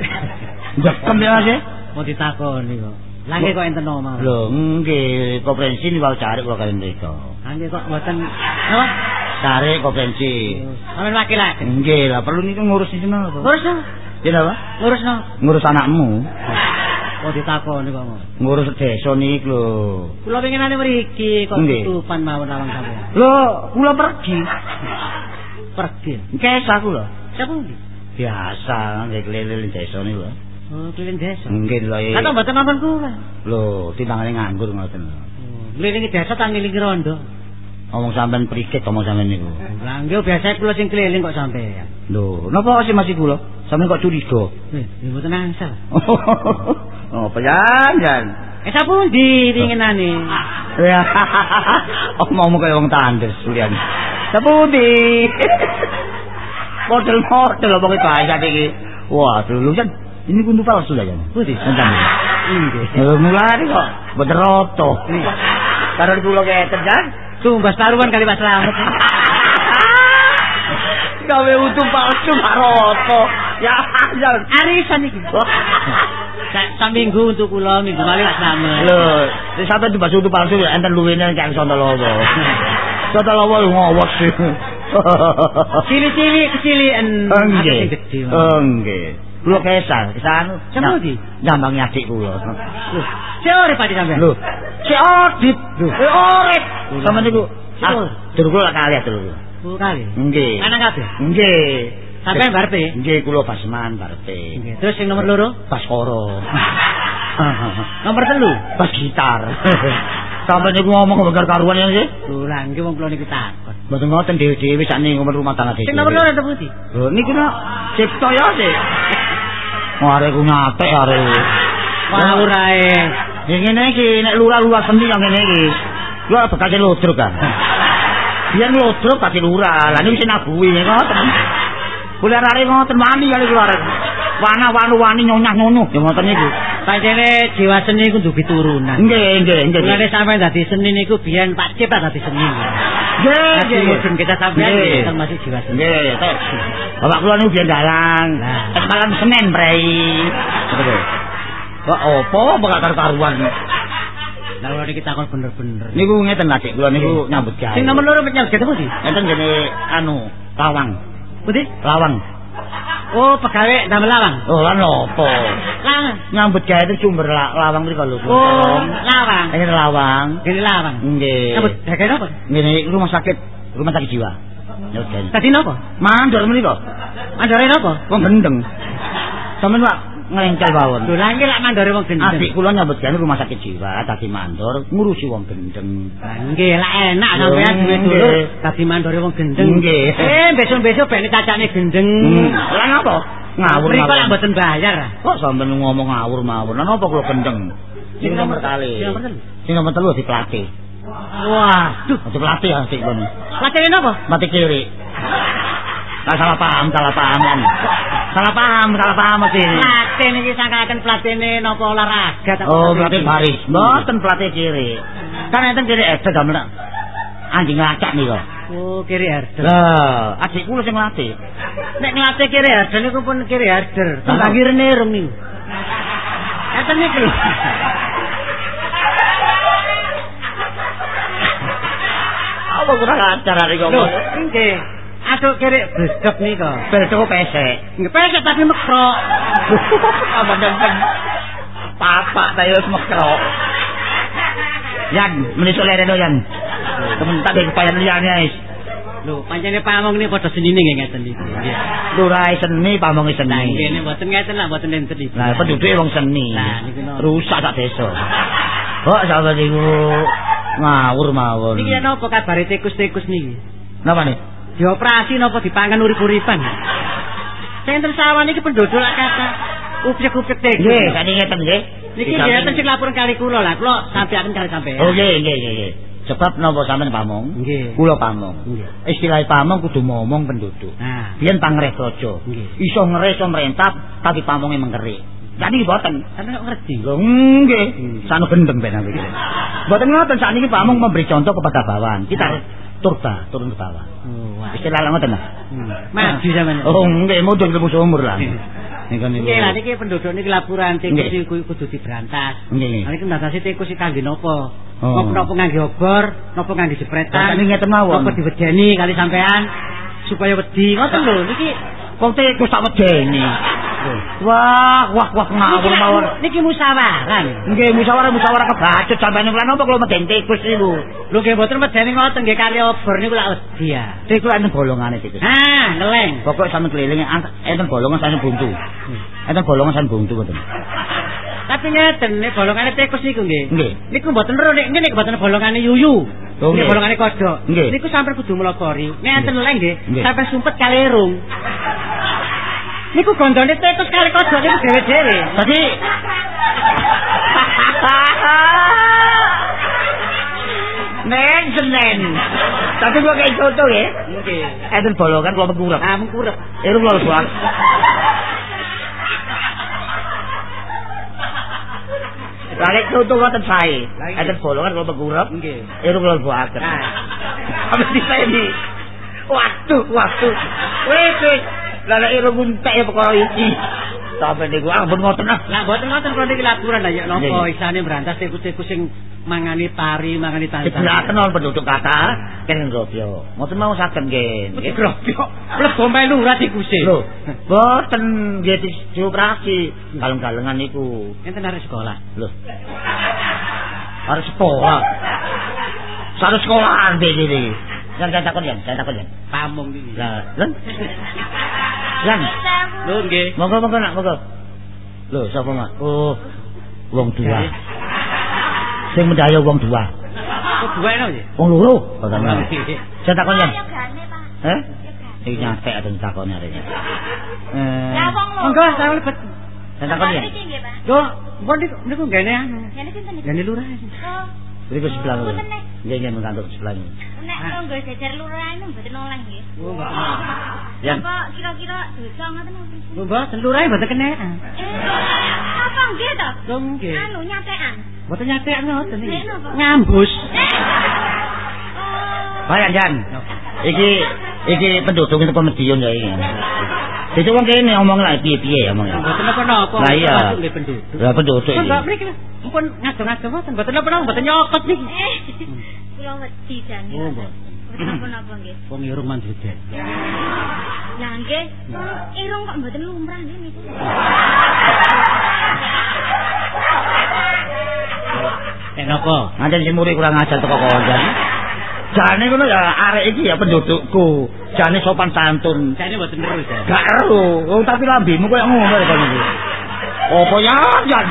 Dekem ya, Mas. Mau ditakoni kok. Lagi kok enten omah. Lho, nggih, koperasi niku cari kula kalian mriko. Lagi kok mboten apa? Cari koperasi. Sampeyan laki-laki. Nggih lah, perlu niku ngurus di sana apa? Ngurus Ya apa? Ngurus no. Ngurus anakmu. Kok ditakoni kok. Mas? Ngurus desa niku lho. Kula pengenane mriki kok Nggih. tutupan mawon awang sampeyan. Lho, kula pergi. Pergi. Kesa kula. Siapa ndi? Biasa nggih keliling desa niku lho. Oh, keliling desa. Nggih lho. eh. Kata mboten nonton kula. Lho, timbangane nganggur ngoten lho. Kelilingi desa ta ngilingi rondo. Ngomong sampean priket ngomong sampean niku. Lah nggih biasa kula sing keliling kok sampeyan. Lho, napa sih masih kula? Sampeyan kok curiga? Eh, mboten angsal. oh, pejan jan. Eh sapundi ringenane? Ya, omongmu kaya wong tandes sulian. Sepundi? Model-model omongi bahasa iki. Waduh, lu kan ini kuntu palsu lah ya. Pundi? Enten. Nggih. Ya mulane kok boten roto. Karo kula keten jan. Tumbas taruhan kali Mas Slamet. Gawe utuh palsu karo roto. Ya, jan. Arisan iki. Sa saminggu untuk kula minggu kali Mas Slamet. Lho, sing sampe tumbas utuh palsu ya enten luwene kan Sontolowo. Sontolowo ngowot sih. Cili-cili kecilian. Nggih. Oh, nggih. Kula kesal, kesal. Siapa di? Nyambangi adik kula. Loh, Sore padi sampean. Lho, si Odit. Lho. Lho. Sama niku. Ah. Dur kula kali dur. Oh, kali. Nggih. Anak kabeh. Nggih. Sampeyan barepe? Nggih, kula basman barepe. Nggih. Terus sing nomor loro? Baskoro. Nomor telu. Bas gitar. Sampai niku ngomong begar karuan ya sih. Lho, lah nggih wong kula niku takon. Mboten ngoten dhewe-dhewe sakniki ngomong rumah tangga dhewe. Sing nomor loro enten pundi? Lho niku nak cipta ya sih. Mare ku nyate are. Wah, urae. Ya ngene iki nek lurah-lurah seni yang ngene iki. Lu bekas lodruk kan. Biyen lodruk pasti lurah. Lah niku sing nabuhi ngoten. Kula arek ngoten wani kali kula arek. Wana wanu wani nyonyah nyonyuh ya ngoten niku. Pancene jiwa seni iku duwe turunan. Nggih nggih nggih. Mulane sampean dadi seni niku biyen Pak Cip dadi seni. Nggih nggih. mudun kita sampean Nggih. termasuk jiwa seni. Nggih, tek. Bapak kula niku biyen dalang. Lah. Es malam Senin. Betul. Kok opo bakal karu-karuan. Lah ora iki takon bener-bener. Niku ngeten Adik, kula niku nyambut gawe. Sing nomor loro menyang gede pundi? Ngeten jene anu, lawang. Pundi? Lawang. Oh, pegawai damel lawang. Oh, lan opo? Lawang. Nyambut gawe itu sumber la lawang mriko lho. Oh, lawang. Ini lawang. Ini lawang. Nggih. Nyambut gawe apa? Ngene rumah sakit, rumah sakit jiwa. Nyambut gawe. Tadi napa? Mandor mriko. Mandore napa? Wong gendeng. Sampeyan Pak ngelengkel mawon. Lho, lah iki lak mandore wong gendeng. Adik kula nyambut gawe rumah sakit jiwa, dadi mandor ngurusi wong gendeng. Lah, Nggih, lak enak Lho, sampean duwe dulur dadi mandore wong gendeng. Nggih. Eh, besok-besok ben cacane gendeng. Hmm. Lah ngapa? Ngawur Mriko lak mawon. mboten bayar. Kok sampeyan ngomong ngawur mawon? Lah napa kula gendeng? Sing nomor kali. Sing nomor telu. Di pelatih. Waduh, Di pelatih ya sik kon. lacene napa? Mati kiri. Lah salah paham, salah paham kan. Salah paham, salah paham mesti. Pelatih niki sangkaken pelatihne napa olahraga ta? Oh, pelatih baris. Mboten pelatih kiri. Kan enten kiri ada damel anjing lacak nih kok. Oh, kiri herder. Lah, adik kula sing latih. Nek ngelatih kiri herder niku pun kiri herder. Lah. Tembang kiri nerung niku. Enten niku lho. Apa kurang ajar hari Lho, ngomong? nggih. Aduk kiri bledek nika. Betul pesek. Nggih, pesek tapi mekrok. Apa dendeng? Papa tayo mekro. Yan, menisok lere do yan. Temen tak ada kepayan liane guys. Lho, pancene pamong niku padha senine nggih ngeten iki. Nggih. Lurai seni, pamongi Lah, seni. nggih nek mboten ngeten lah mboten enten iki. Nah, penduduknya wong seni. Lah, niku no. Rusak sak desa. Kok sampe niku ngawur mawon. Niki yen apa kabare tikus-tikus niki? Napa nih? Dioperasi napa dipangan urip-uripan? Sing enten sawan iki penduduk lak kata. Upyek-upyek tikus. Nggih, sakniki ngeten nggih. Niki Di samping- ngeten sing laporan kali kula lah. Kula sampeaken kali sampean. Oh nggih nggih nggih. Sebab napa sampean pamong? Nggih. Kula pamong. Nggih. Istilah pamong kudu momong penduduk. Nah, Biyen pangres raja. Nggih. Iso ngres iso merentap tapi pamonge mengkerik. Jadi boten. sampean kok ngerti. Lho nggih. Sanu gendeng ben aku. Boten ngoten sakniki pamong memberi contoh kepada bawahan. Kita turba, turun ke bawah. Wah. Istilah ngoten lah. Maju sampean. Oh nggih mudhun ke umur lah. Niku niku. Nggih lah niki penduduk niki laporan tikus kudu diberantas. Nggih. Nah, Niki ndasasi tikus iki kangge napa? Oh. Napa napa ngangge obor, napa ngangge jepretan? Sakniki ngeten mawon. Napa diwedeni kali sampean supaya wedi. Ngoten lho niki Wong tikus tak wedeni. Wah, wah, wah ngawur mawon. niki musyawarah. Nggih musyawarah musyawarah kebacut sampeyan niku lha napa kula meden tikus niku. Lho nggih mboten wedeni ngoten nggih kali obor niku lak wedi. Tikus enten bolongane tikus. Ah, ngeleng. Pokok sampe keliling enten bolongan sampe buntu. Enten bolongan sampe buntu ngoten. Tapi ngeten nek bolongane tikus niku nggih. Nggih. Niku mboten ro nek ngene mboten bolongane yuyu. Oh, Nggih nggih. bolongane kodhok. Nggih. Niku sampe kudu melopori. Nek enten leng nggih, sampe sumpet kali erung. Niku gondone tikus kali kodhok niku dhewe-dhewe. Dadi Nen senen. Tapi gua kayak contoh ya. Nggih. Enten bolongan kula mengkurep. Ah mengkurep. Iru kula buang. Lagi contoh ngoten sae. Lagi. Enten bolongan kula mengkurep. Nggih. Iru kula buang. Ah. Habis diseni. Waktu, waktu. Wis wis. Lah nek iru muntek ya perkara iki. Sampe niku ampun ngoten ah. Lah mboten ngoten kok niki laporan lah ya napa isane berantas tikus-tikus sing mangani tari, mangani tantan. Dibelaken on penduduk kata kene Grobyo. Ngoten mau saged nggih. Nggih grobyo. Mlebu melu ora tikuse. Lho, boten nggih di- dioperasi kaleng-kalengan niku. Enten arek sekolah. Lho. Harus sekolah. Harus sekolah iki. Kan saya takon ya, saya takon ya. Pamong iki. Lah, lan. Lan, Lho nggih. monggo monggo nak monggo. Lho, sapa mak? Oh, wong tua. Sing mendaya wong tua. Kok duwe no nggih? Wong loro. Nggih. Saya takon ya. Yogane, Pak. Yogane. Iki nyampe ada takone arene. Eh. Wong lho. Monggo saya lebet. Saya takon ya. Iki nggih, Pak. Yo, mbon niku niku gene anu. Ngene sinten iki? Gene lurah. Oh, Beriku sebelah Nek. Nggih nggih mengkantuk sebelah ini. nek monggo jajar lurah ini mboten oleh nggih. Oh. Yan. Apa kira-kira dosa ngoten apa? Lho, mboten lurah mboten kena. Eh, apa nggih to? Lho nggih. Anu nyatekan. Mboten nyatek ngoten iki. Napa? Ngambus. Eh. Oh. Bayan Jan. Iki iki penduduk itu pemedion ya iki. Jadi wong kene ngomong lah piye-piye omongnya. Mboten napa-napa. Lah iya. Masuk nggih penduduk. Lah penduduk iki. Mbak mriki lho. Mumpun ngado-ngado mboten mboten napa-napa mboten nyokot niki. Eh. Kula wedi jan. Oh, mboten. Napa-napa nggih? Wong irung mandhudet. Lah nggih, irung kok mboten lumrah nggih niku. Eh napa? Ngancen si muri kurang ajar teko kondan. Jane ngono ya arek iki ya pendudukku. Jane sopan santun. Jane mboten terus ya. Gak ero, oh, tapi lambimu koyo ngono rek iki. Apa ya Jan?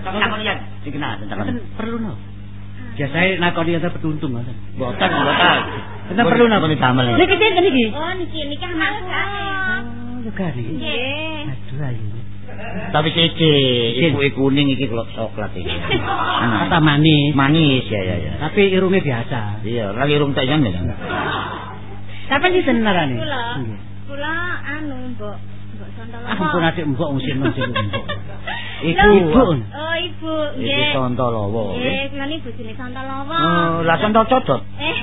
Takon Jan, dikenal takon. Mboten perlu no. Biasane nakoni enten petuntung ngoten. Boten, boten. Enten perlu napa? Ini damel iki. Niki sinten niki? Oh niki niki anakku. Oh, yo kali. Nggih. Aduh ayu. Tapi siji, iku kuning iki kok coklat iki. Kata manis. Manis ya ya ya. Tapi irungnya biasa. Iya, lagi rum tak jan ya. Kapan sih senarane? Kula. Kula anu, Mbok. Mbok Sontolo. Ampun adik mbok musim musim mbok. Iku Ibu. Oh, Ibu. Iki Nggih. Sontolowo. Nggih, niku bojone Sontolowo. Oh, lah Sontol codot. Eh.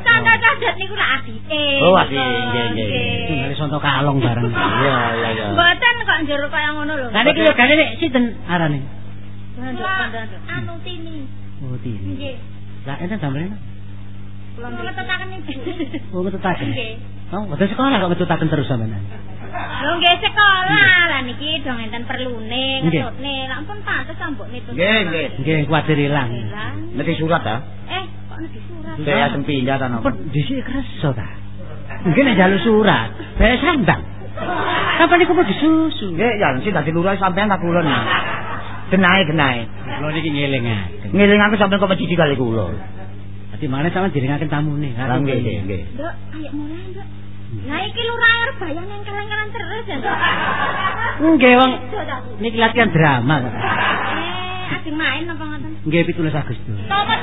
Sontol codot niku lak adike. Oh, adik, nggih, nggih. Tinggal sonto kalong bareng. Iya, iya, iya. Mboten kok njero kaya ngono lho. Lah niki yo gane nek sinten arane? Anu tini. Oh, tini. Nggih. Lah enten damelen. Kula ngetutaken Ibu. Oh, ngetutaken. Nggih. Oh, sekolah kok ngetutaken terus sampean. Lho nggih sekolah lah niki dong enten perlune ngetutne. Lah ampun pantes ambok nitu. Nggih, nggih. Nggih, kuwatir ilang. Nek surat ta? Eh, kok nek surat. Saya asem pindah ta nopo? dhisik kerso ta. Mungkin nek jalur surat, bae sambang. Kapan niku mau disusu? Nggih, ya sing dadi lurah sampean tak kulon. Genahe genahe. Kula niki ngelingaken. Ngiling aku sampean kok mencicipi kali kula. Dadi mana sampean diringaken tamune. Lah nggih, nggih, nggih. Nduk, ayo mulai, Nduk. Nah iki lurah arep bayang yang keren-keren terus ya. Nggih, wong niki latihan drama. Eh, asing main apa ngoten? Nggih 17 Agustus. Tomot.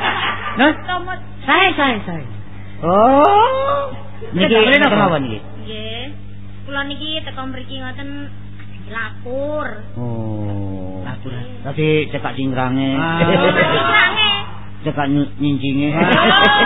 Nah, Tomot. saya saya saya. Oh. Niki napa napa? niki? Nggih. Kula niki teko mriki ngoten lapor. Oh. Lapor. Tadi cekak cingkrange. Ah. Sange. cekak ny- nyincinge.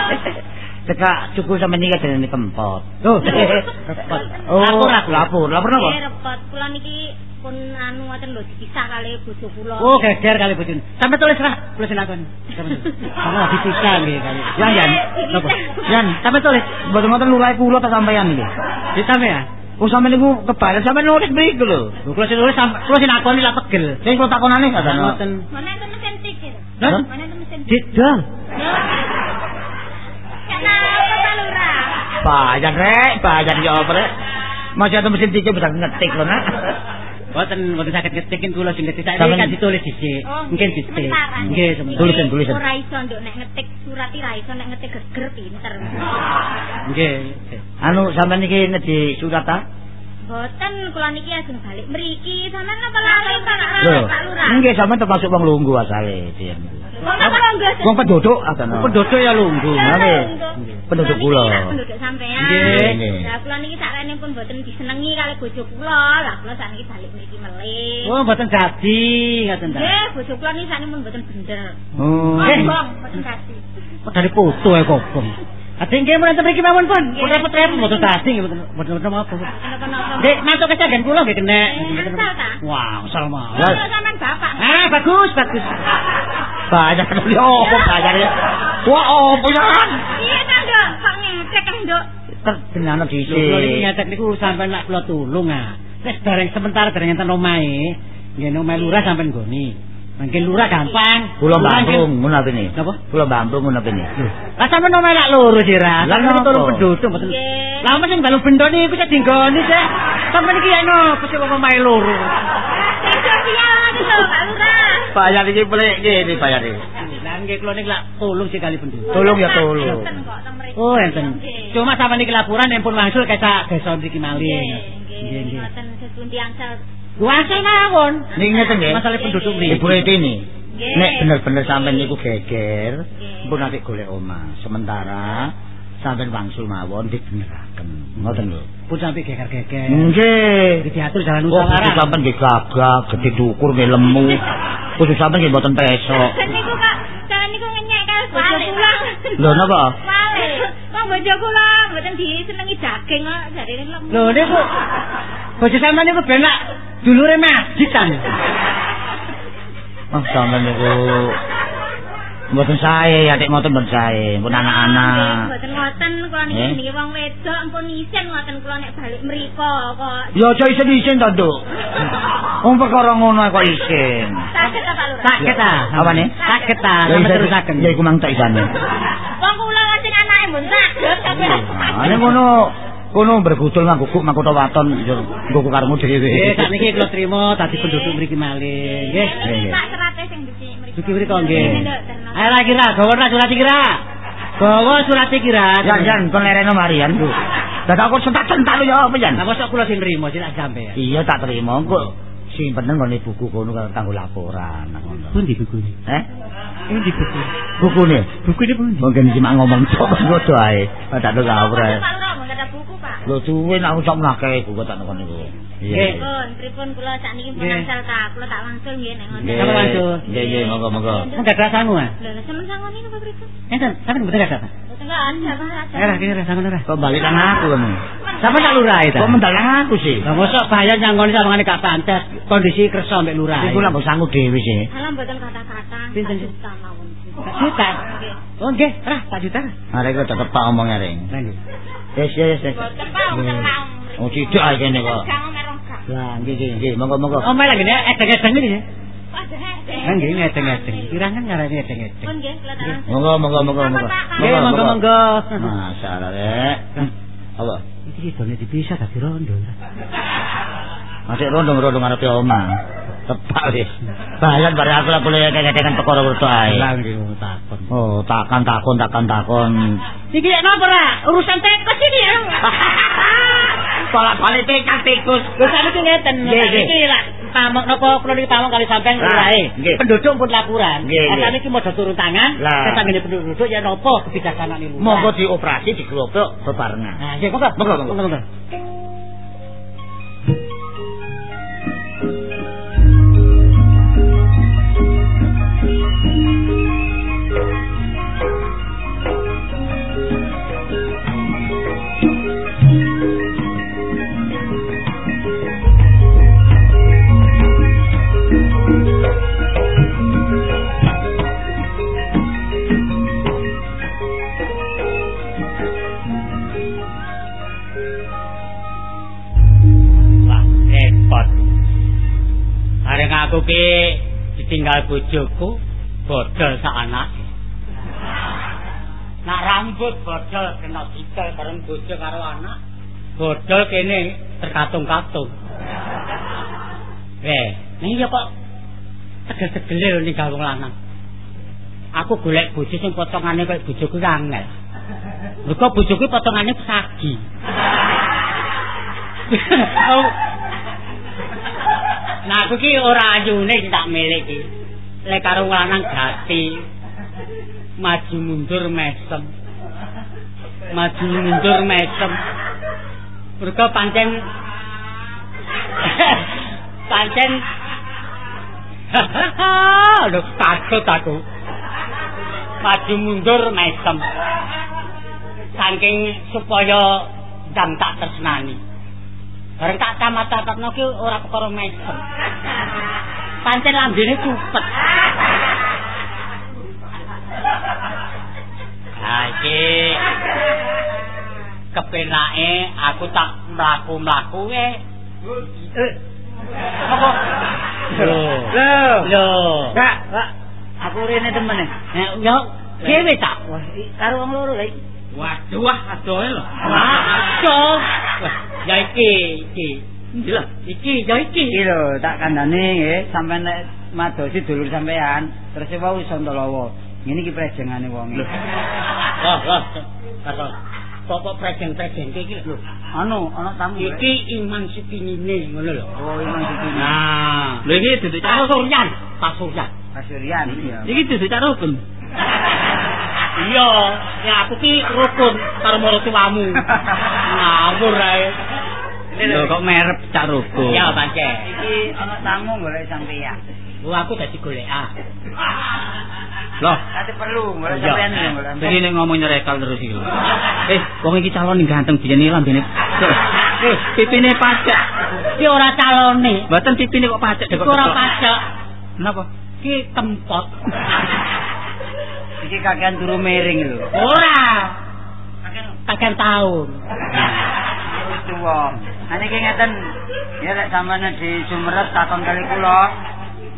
cekak cukup sampe niki dene kempot. Tuh, repot. Oh, Lapor aku. lapor. Lapor napa? Repot. Kula niki pun anu ngoten lho dipisah kali bojo kula. Oh, geger kali bojone. Sampe tulis lah, tulis lakon. Sama dipisah nggih kali. Yan, Yan. Napa? Yan, sampe tulis. Mboten ngoten lurahe kula ta sampeyan iki. Ditame ya. Oh sampe niku kebalen sampe nulis mriku lho. Lho kula sing nulis sampe kula sing nakoni lah pegel. Sing kula takonane kata Ngoten. Mana itu mesin tikir? Hah? Mana itu mesin tikir? Didol. Kenapa ta lurah? Bayar rek, bayar ya apa rek. Masih ada mesin tiga bisa ngetik lho nak. Boten boten saged ngetikin kula sing ngetik. Saiki Sampeyan- kan ditulis dhisik. Oh, Mungkin dhisik. Nggih, sementara. Tulisan, tulisan. Ora iso nduk nek ngetik surat iki ra iso nek ngetik geger pinter. Nggih. Anu sampean iki nedi surat ta? Boten kula niki ajeng balik mriki. Sampeyan napa lali Pak Lurah? nggih sampean termasuk wong lungguh asale, Dian. Kok? Wong penduduk atana. Penduduk ya lungguh. Nggih. Penduduk kula. Penduduk sampean. Nggih, nggih. Lah kula niki sakjane pun boten disenengi kali bojo kula. Lah kula sakniki balik mriki melih. Oh, boten dadi ngoten ta. Nggih, bojo kula niki sakniki pun boten bener. Oh. Eh. Kobong, boten dadi. Kok dari foto ya kobong. Ate nggih enten mriki mawon pun. Pun repot-repot boten dadi nggih boten boten apa. Dek, masuk ke kula nggih kena. Eh, asal? Wah, mah. Lah sampean bapak. Ah, bagus, bagus. Bayar ya apa bayar ya? Wah, apa ya? Iya ta, Nduk? Kok ngecek kan, Nduk? Terdengar Lho, kula iki dhisik. nyatet niku sampean nak kula tulung ah. Wis bareng sementara bareng enten omahe. Nggih omahe lurah sampean nggoni. Mungkin lurah gampang. Kula Lurah Bandung ngono apa ini? Napa? Kula Bandung ngono apa ini? Lah sampean omahe lak loro sih ra. Lah, Sampeyan napa? tulung penduduk mboten. Lah men sing balu bendo niku sing dinggoni sih. Sampeyan iki eno pasti wong omahe loro. Sing sosial iki lho, Pak Lurah. Bayar iki boleh ngene bayar iki. Lah nggih kula niku lak tulung sekali penduduk. Tolong ya tolong. Oh, enten. Cuma sampeyan iki laporan yang pun wangsul kayak desa mriki malih. Nggih, Nggih, nggih. nggih. Ngoten sesundi angsal. Wangsul mawon. Niki ngeten nggih. Masalah penduduk mriki. Ibu Reti ini. Nggih. Nek bener-bener sampean niku geger, pun nanti golek omah. Sementara sampean wangsul mawon dibeneraken. Ngoten lho. Pun sampai geger-geger. Nggih. Diatur jalan usaha. kudu sampean nggih gagah, gede dukur nggih lemu. Kudu sampean nggih mboten pesok. Niku Kak, sampeyan niku ngenyek kali bojo kula. Lho napa? Wale. Wong bojo kula mboten disenengi daging kok jarine lemu. Lho niku bojo sampean niku benak dulure masjid kan. Oh, sampean niku mboten sae, atik ngoten mboten sae, pun anak-anak. Mboten ngoten kula niki Eh? niki wong wedok ampun isin ngoten kula nek balik mriko kok. Ya aja isin-isin to, Nduk. Wong perkara ngono kok isin. Sakit ta Pak Lurah? Sakit ta? Apa nih? Sakit ta, Ya, sampe terusaken. Ya iku mang tak isane. Wong kula ngasih anake mbon saged sampeyan. Ane ngono kono bergudul mangguguk mangkota waton yo nggo karmu dhewe. Nggih, sakniki kula trima dadi penduduk mriki malih. Nggih. Nggih. Tak serate sing dhisik mriki. Duki mriko nggih. Ayo lagi ra, gawa ra surat iki ra. Gawa surat iki ra. Jan jan kon lereno Marian. Dadak aku sentak-sentak lho ya apa jan? Lah mosok kula sing nrimo sing tak sampe. Iya tak terima kok. Simpen nang ngene buku kono kanggo laporan nang ngono. Pundi bukune? Eh? Pundi buku? Bukune. Bukune pundi? Mungkin cuma ngomong tok ngono ae. Tak ada ngawur Lho suwe nak usah ngakeh buku tak ngono niku. Nggih. Pripun, pripun kula sakniki pun Nggih. angsal ta, kula tak wangsul nggih nek ngoten. Nggih. Langsung. Nggih nggih monggo monggo. Enggak ada sangu ah. Lho, semen sangon niku Pak pripun? Enten, sampeyan mboten ada. Mboten enggak ada, Pak. ada. Era kira sangu ora. Kok balik nang aku ngono. Sampe tak lurah itu. Kok mendal nang aku sih? Lah mosok bahaya nyangoni samangane gak pantes. Kondisi kersa mbek lurah. Iku lak mbok sanggu dhewe sih. Alah mboten kata-kata. Pinten, sih? juta. Nggih. Oh nggih, rah tak juta. Arek kok tetep tak omong arek. Lah nggih. Yes yes yes. Mboten Pak, mboten tahu. Oh tidak ae kene kok. Lah nggih nggih nggih monggo monggo. Oh malah gini edeng-edeng iki ya. Waduh. Kan nggih edeng-edeng. Kirang kan ngarani edeng-edeng. Nggih, kula tak wangsul. Monggo monggo monggo Ampun, monggo. Nggih, monggo-monggo. Masalah rek. Apa? Iki dene dipisah dadi rondo. Masih rondong-rondong ngarepe omah. Tepak wis. Bayan bare aku lah boleh kek-kekan perkara ngono ae. Lah nggih takon. Oh, takkan takon takkan takon. Iki napa ora? Urusan tikus iki. Tolak balik tekad tikus. Lho sakniki ngeten, Nggih, nggih. sakniki lak pamuk napa kula niki pamuk kali sampean lurahe. nggih. Penduduk pun laporan. Nggih. Sakniki modho turun tangan, sesangene penduduk ya napa kebijaksanaan lurah. Monggo dioperasi diglobok bebarengan. Nah, nggih monggo. Monggo, monggo. Aku ki ditinggal bojoku, bodol sak anake. Nak rambut bodol kena sikil bareng bojo karo anak. Bodol kene terkatung-katung. Eh, ini ya kok tegel-tegel lho ning gawang lanang. Aku golek bojo sing potongane koyo bojoku angel. Mergo bojoku potongane pesagi. Nah aku ki ora ayune sing tak milih ki. Lek karo lanang gati. Maju mundur mesem. Maju mundur mesem. Mergo pancen pancen Aduh, takut aku. Maju mundur mesem. Saking supaya ndang tak tresnani. Bareng tak tamat-tamatno ki ora perkara mesem. Pancen lambene cupet. Ha iki kepenake aku tak mlaku-mlaku e. Eh. Apa? Lho. Lho. Kak, Kak, aku rene temen e. Eh, yo dhewe tak. Karo wong loro lho iki. Waduh, adoe lho. Aduh. Ya iki, iki. Lho, iki, ya iki. Iki lho, tak kandhane nggih, sampean nek madosi dulur sampean, terus wau Santalawa. Ngene iki prejengane wong iki. Wah, wah. Karo Pokok preseng-preseng iki lho. Anu, ana tamu. Iki iman sepinine ngono lho. Oh, imang iki. Nah, Lho iki duduk Pak Suryan, Pak Suryan. Pasurian iya. Iki duduk cara rukun. Iya, ya aku ki rukun karo mara tuamu. Ngawur ae. Lho kok merep cak rukun. Ya pancen. Iki ana tamu golek sampean. Oh, aku dadi golek ah. Loh, Kate perlu golek Iya. sampean lho golek. iki nek ngomong nyerekal terus iki. Eh, wong iki calon ganteng biyen lambene. Eh, pipine pacak. Ki ora calone. Mboten pipine kok pacak Iku ora pajak. Napa? Ki kempot. Iki kakean turu miring lho. Ora. Kagen taun. Wis tuwa. Ane iki ngeten, ya lek sampeyan di Sumerep takon kali kula.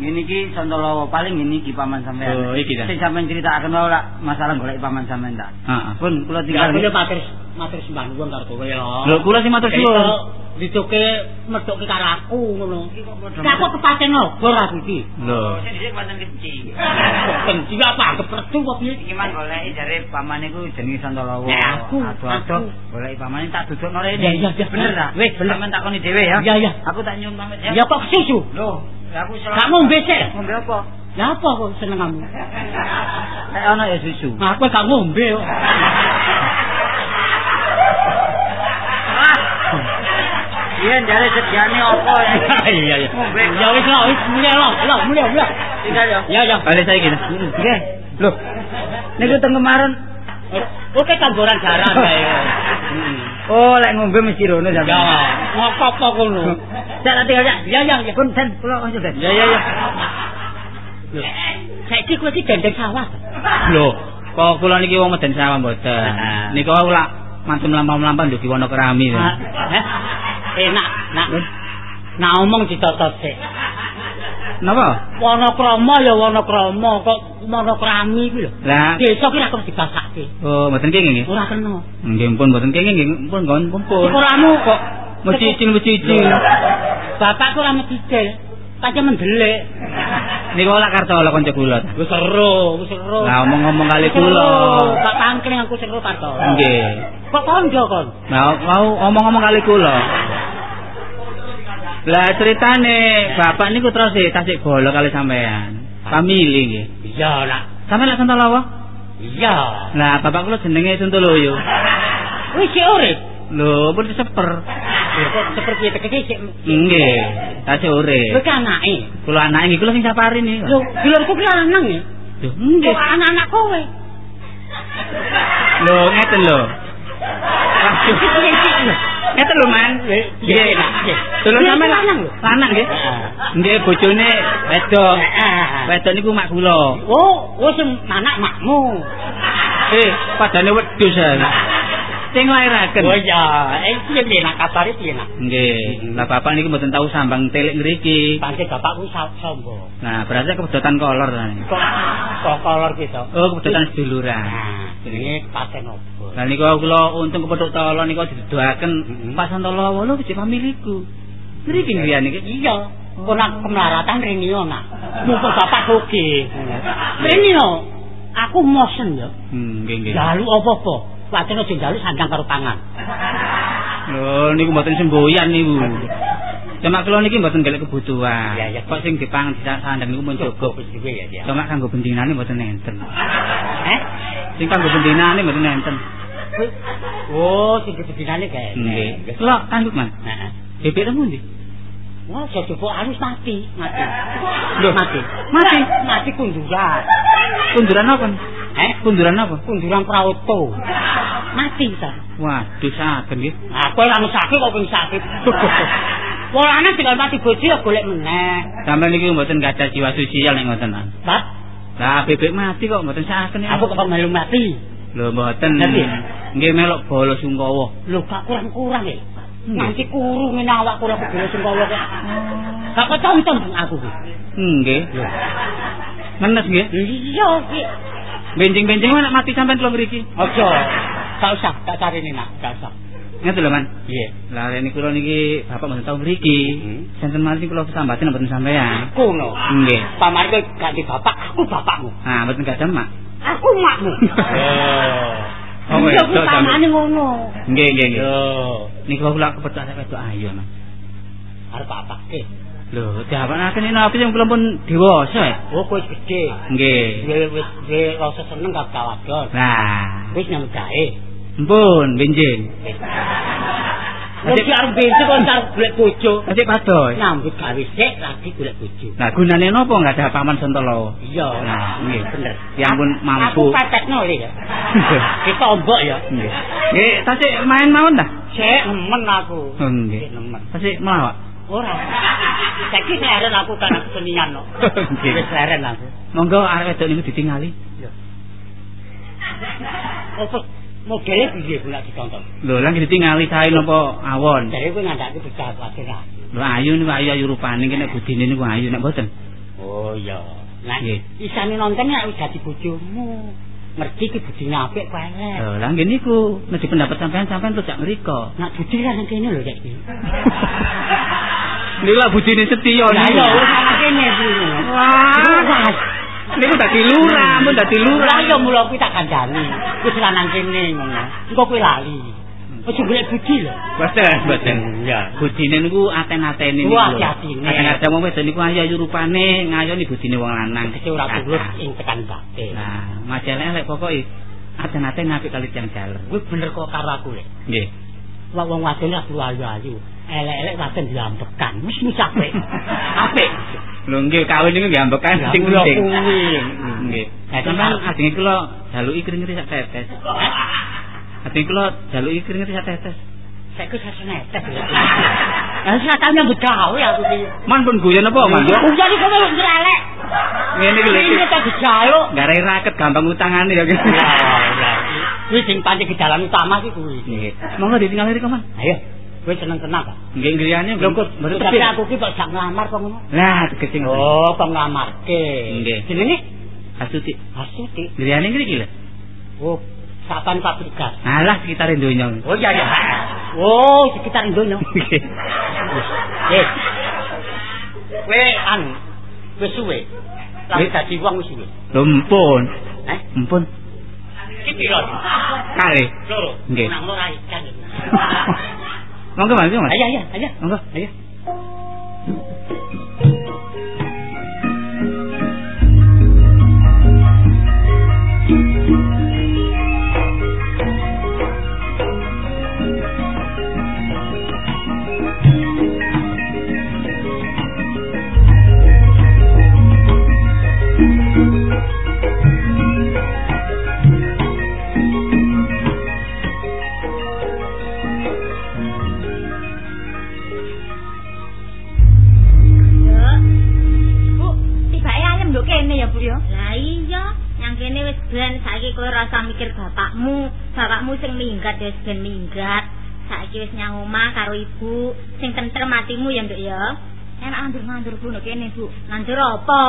Ngene iki Santalawa paling ngene iki paman sampean. Oh, iki ta. Sing sampeyan critakaken wae lak masalah golek paman sampean ta. Heeh. Pun kula Ya tinggal. aku matur matur sembah nuwun karo kowe ya. Lho, kula sing matur suwun. Dicuke metuke karo aku ngono. Ki aku kepaten obor aku iki. Lho. Sing dhisik pancen kecil. Benci apa anggap apa piye? Iki man goleki jare paman iku jenenge Santalawa. Ya, aku, aku. goleki paman tak dudukno rene. Ya, ya, ya. Bener ta? Wis, bener. Sampeyan takoni dhewe ya. Ya, ya. Aku tak nyuwun pamit ya. Ya kok susu? Ya aku Gak ngombe sik. Ngombe apa? Ya apa kok seneng kamu? Nek ana ya susu. Aku gak ngombe kok. Iya, jare sediane apa ya? Iya iya. Ngombe. Ya wis lah, wis mulai lah, lah mulai. Tinggal ya. Ya ya. Balik saiki. Nggih. Loh. Niku teng kemarin Oke tamboran jaran kae. Oh, lek ngombe mesti rono Ya, sampeyan. ngopo kono? Cak tak tinggal cak. Ya ya ya. Pun ten kula ten. Ya ya ya. Saiki kowe iki gendeng sawah. Lho, kok kula niki wong meden sawah mboten. Nika aku lak mantu mlampah-mlampah nduk diwono kerami. Ah, eh? Enak, nak. Nak omong ditotot sik. Napa? Wana krama ya wana krama kok wana krami kuwi lho. Lah, Desa ki ra kok dibasake. oh mboten kenging nggih. Ora kena. Nggih pun mboten kenging nggih, pun nggon kumpul. Syukuramu kok Mecicil mecicil. Bapakku ora medicil. Pancen mendelik. Niku lak kartola kanca kula. Wis seru, wis seru. Lah ngomong-ngomong kali kula. Tak tangkling aku seru kartola. Nggih. Kok kandha kon? Nah, mau ngomong-ngomong kali kula. Lah ceritane bapak niku terus e tasik bola kali sampean. Famili nggih. Iya, nak. Sampeyan lak Santolowo? Iya. Lah bapak kula jenenge Suntoloyo. Wis sik urip. Lho, pun seper. Kok seperti tegese sik. Nggih, tasik urip. Lho anake. Kula anake nggih kula sing sapari nih. Lho, dulurku ki lanang ya. Lho, nggih. Anak-anak kowe? Lho, ngeten lho. Ngeten lho, Man. Nggih. Dulur Iya, sampean lanang lho. Lanang nggih. Nggih, bojone wedok. Wedok niku mak kula. Oh, wis anak makmu. Eh, padane wedhus ae. Sing lairaken. Oh iya, eh piye piye nak kabare piye nak? Nggih, lah bapak niku mboten tau sambang telik ngriki. Pangke bapakku sombong. Nah, berarti kepedotan kolor ta. Kok kolor gitu. Oh, kepedotan seduluran. Jenenge paten opo. Lah niku kula untung kepethuk tolo niku didoaken. Pak Santolo lho iki familiku. Ngriki ngriyan iki. Iya, kok nak kemelaratan Renio nak. Mumpung bapak oke. Renio, aku mosen ya. Hmm, nggih nggih. Jalu apa-apa. Paten aja jalu sandang karo pangan. Lho niku mboten semboyan niku. Cuma kula niki mboten golek kebutuhan. Iya, iya. Kok sing dipang di sandang niku mun cukup. wis duwe ya ya. Cuma kanggo bendinane mboten enten. Eh? Sing kanggo bendinane mboten enten. Oh, sing kedinane kae. Nggih. Kula tanggup, Mas. Heeh. Bebek temu ndi? Wah, jadi kok harus mati, mati. Loh, mati. mati? Mati kunduran. Kunduran apa? Eh? Kunduran apa? Kunduran prauto. Mati ta. Waduh, saken nggih. Nah, kowe langsung sakit kok ping sakit. Wong lanang tinggal mati bojo ya golek meneh. Sampeyan niki mboten gadah jiwa sosial nek ngoten, Mas. Pak, Lah bebek mati kok mboten saken aku kok melu mati. Lho mboten. Nggih melok bolos sungkawa. Lho, gak kurang-kurang. Hmm. Nanti kuru ngene awak kula kebelo sing kaya kok. Gak kok tonton aku ki. Nggih. Menes nggih. Iya ki. Benjing-benjing nek mati sampean kula mriki. Ojo. Gak usah, gak carine nak, gak usah. Ngeten lho, Man. Iya. Lah rene kula niki bapak mboten tau mriki. Hmm. Senten malih kula kesambaten mboten sampean. Kuno. Nggih. Pamane kowe gak di bapak, aku bapakmu. Ah, mboten gadah, Mak. Aku makmu. Oh, Iya, wedok pamane ngono. Nggih, nggih, nggih. Yo. Niki kula kepethuk sak wedok ayo, Mas. Arep apa ke? Lho, diapanaken ini apa yang kula pun dewasa ya? Oh, kowe wis gedhe. Nggih. Wis wis rasa seneng gak kawadon. Nah, Wis nang gawe. Mpun, benjing. Wong ki arep bensin kok arep golek bojo. Kasih padoy. Nyambut gawe sik lagi golek bojo. Nah, gunane napa enggak ada paman Sentolo? Iya. Nah, nggih. bener. Ya ampun, mampu. Aku petekno le ya. Ditombok ya. Nggih. Nggih, tasik main mawon dah. Sik nemen aku. Oh, nggih. Nemen. Tasik melawak. Ora. Saiki leren aku kan kesenian no. Nggih. Wis leren aku. Monggo arek wedok niku ditingali. Apa modele piye kula ditonton? Lho, lan ditingali sae napa awon. Dari kowe ngandake bocah kuwatir. Lho ayu niku ayu ayu rupane iki nek budine niku ayu nek mboten. Oh iya. Nggih. isane nonton nek wis dadi bojomu. Mergi ki budine apik elek. Lho, lan nggih niku nek pendapat sampean sampean terus jak ngriko. Nak budi kan nang kene lho saiki. Niku lah budine setya Lah niku. iya wis nang kene iki. Wah. Niku dadi lurah, ampun dadi lurah. Lah iya mula kuwi tak kandhani. Wis ra nang kene ngono. Engko kowe lali. Aja golek budi lho. Boten, boten. Iya. Budine niku aten-atene niku. Wah, hati-hatine. Aten-aten wong wedok niku ayu rupane, ngayoni budine wong lanang. Kece ora tulus ing tekan batin. Nah, majalah elek pokoke aten-aten apik kali tiyang jaler. Kuwi bener kok karo aku lek. Nggih. Wong wong wadon ayu-ayu. Elek-elek wadon dilambekan. Wis wis apik. Apik. Lho nggih kawin niku nggih ambekan sing kuwi. penting. Nggih. Nggih. Nah, sampean ajenge kula jaluki kring-kring sak tetes. Ajenge kula jaluki kring-kring sak tetes. Saiki sasenetes lho. Lah sakane nyambut gawe aku iki. Man pun guyon apa, Man? Ujar iki kowe ngrelek. Ngene iki lho. Iki tak dijaluk. Gare raket gampang utangane ya. Kuwi sing pancen gedalan utama ki kuwi. Nggih. Monggo ditinggal riko, Man. Ayo. Kowe seneng tenan ta? Nggih ngriyane Lho kok tapi aku ki kok jak nglamar kok ngono. Lah, tegese ngoten. Oh, kok nglamarke. Nggih. Jenenge Asuti. Asuti. Ngriyane ngriki lho. Oh, sapan pabrik gas. Alah sekitar donya. Oh iya ya. Oh, sekitar donya. Nggih. Eh. Kowe anu Wis suwe. Lah dadi wong wis suwe. Lho mpun. Eh? Mpun. Iki piro? Kali. Loro. Nggih. Nang loro ae kan. Monggo Mas, Mas. Ayo ayo ayo. Monggo, ayo. Bu, saiki kowe rasa mikir bapakmu. Bapakmu sing minggat wis ben minggat. Saiki wis nyang omah karo ibu, sing tentrem matimu ya, Nduk ya. Enak nandur-nandur Bu nduk kene, Bu. Nandur apa?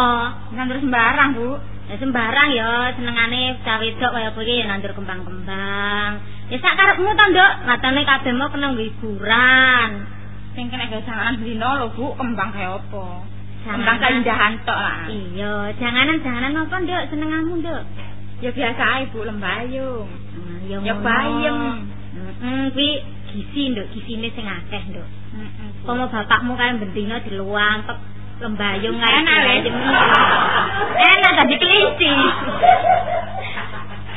Nandur sembarang, Bu. Ya sembarang ya, senengane cah wedok kaya kowe ya nandur kembang-kembang. Ya sak karepmu to, Nduk. Matane kabeh mau kena hiburan. Sing kena gawe janganan dino lho, Bu, kembang kaya apa? Janganan. Kembang keindahan tok lah. Iya, janganan-janganan apa, Nduk? Senenganmu, Nduk? Ya biasa ae, Bu, lembayung. Ah, Ya, Ya bayem. Heeh, kuwi gizi, Nduk. Gisine sing akeh, Nduk. Heeh. Pomo bapakmu kaya bendina diluang tek lembayung kaya Enak, bayem. Enak dadi kelinci.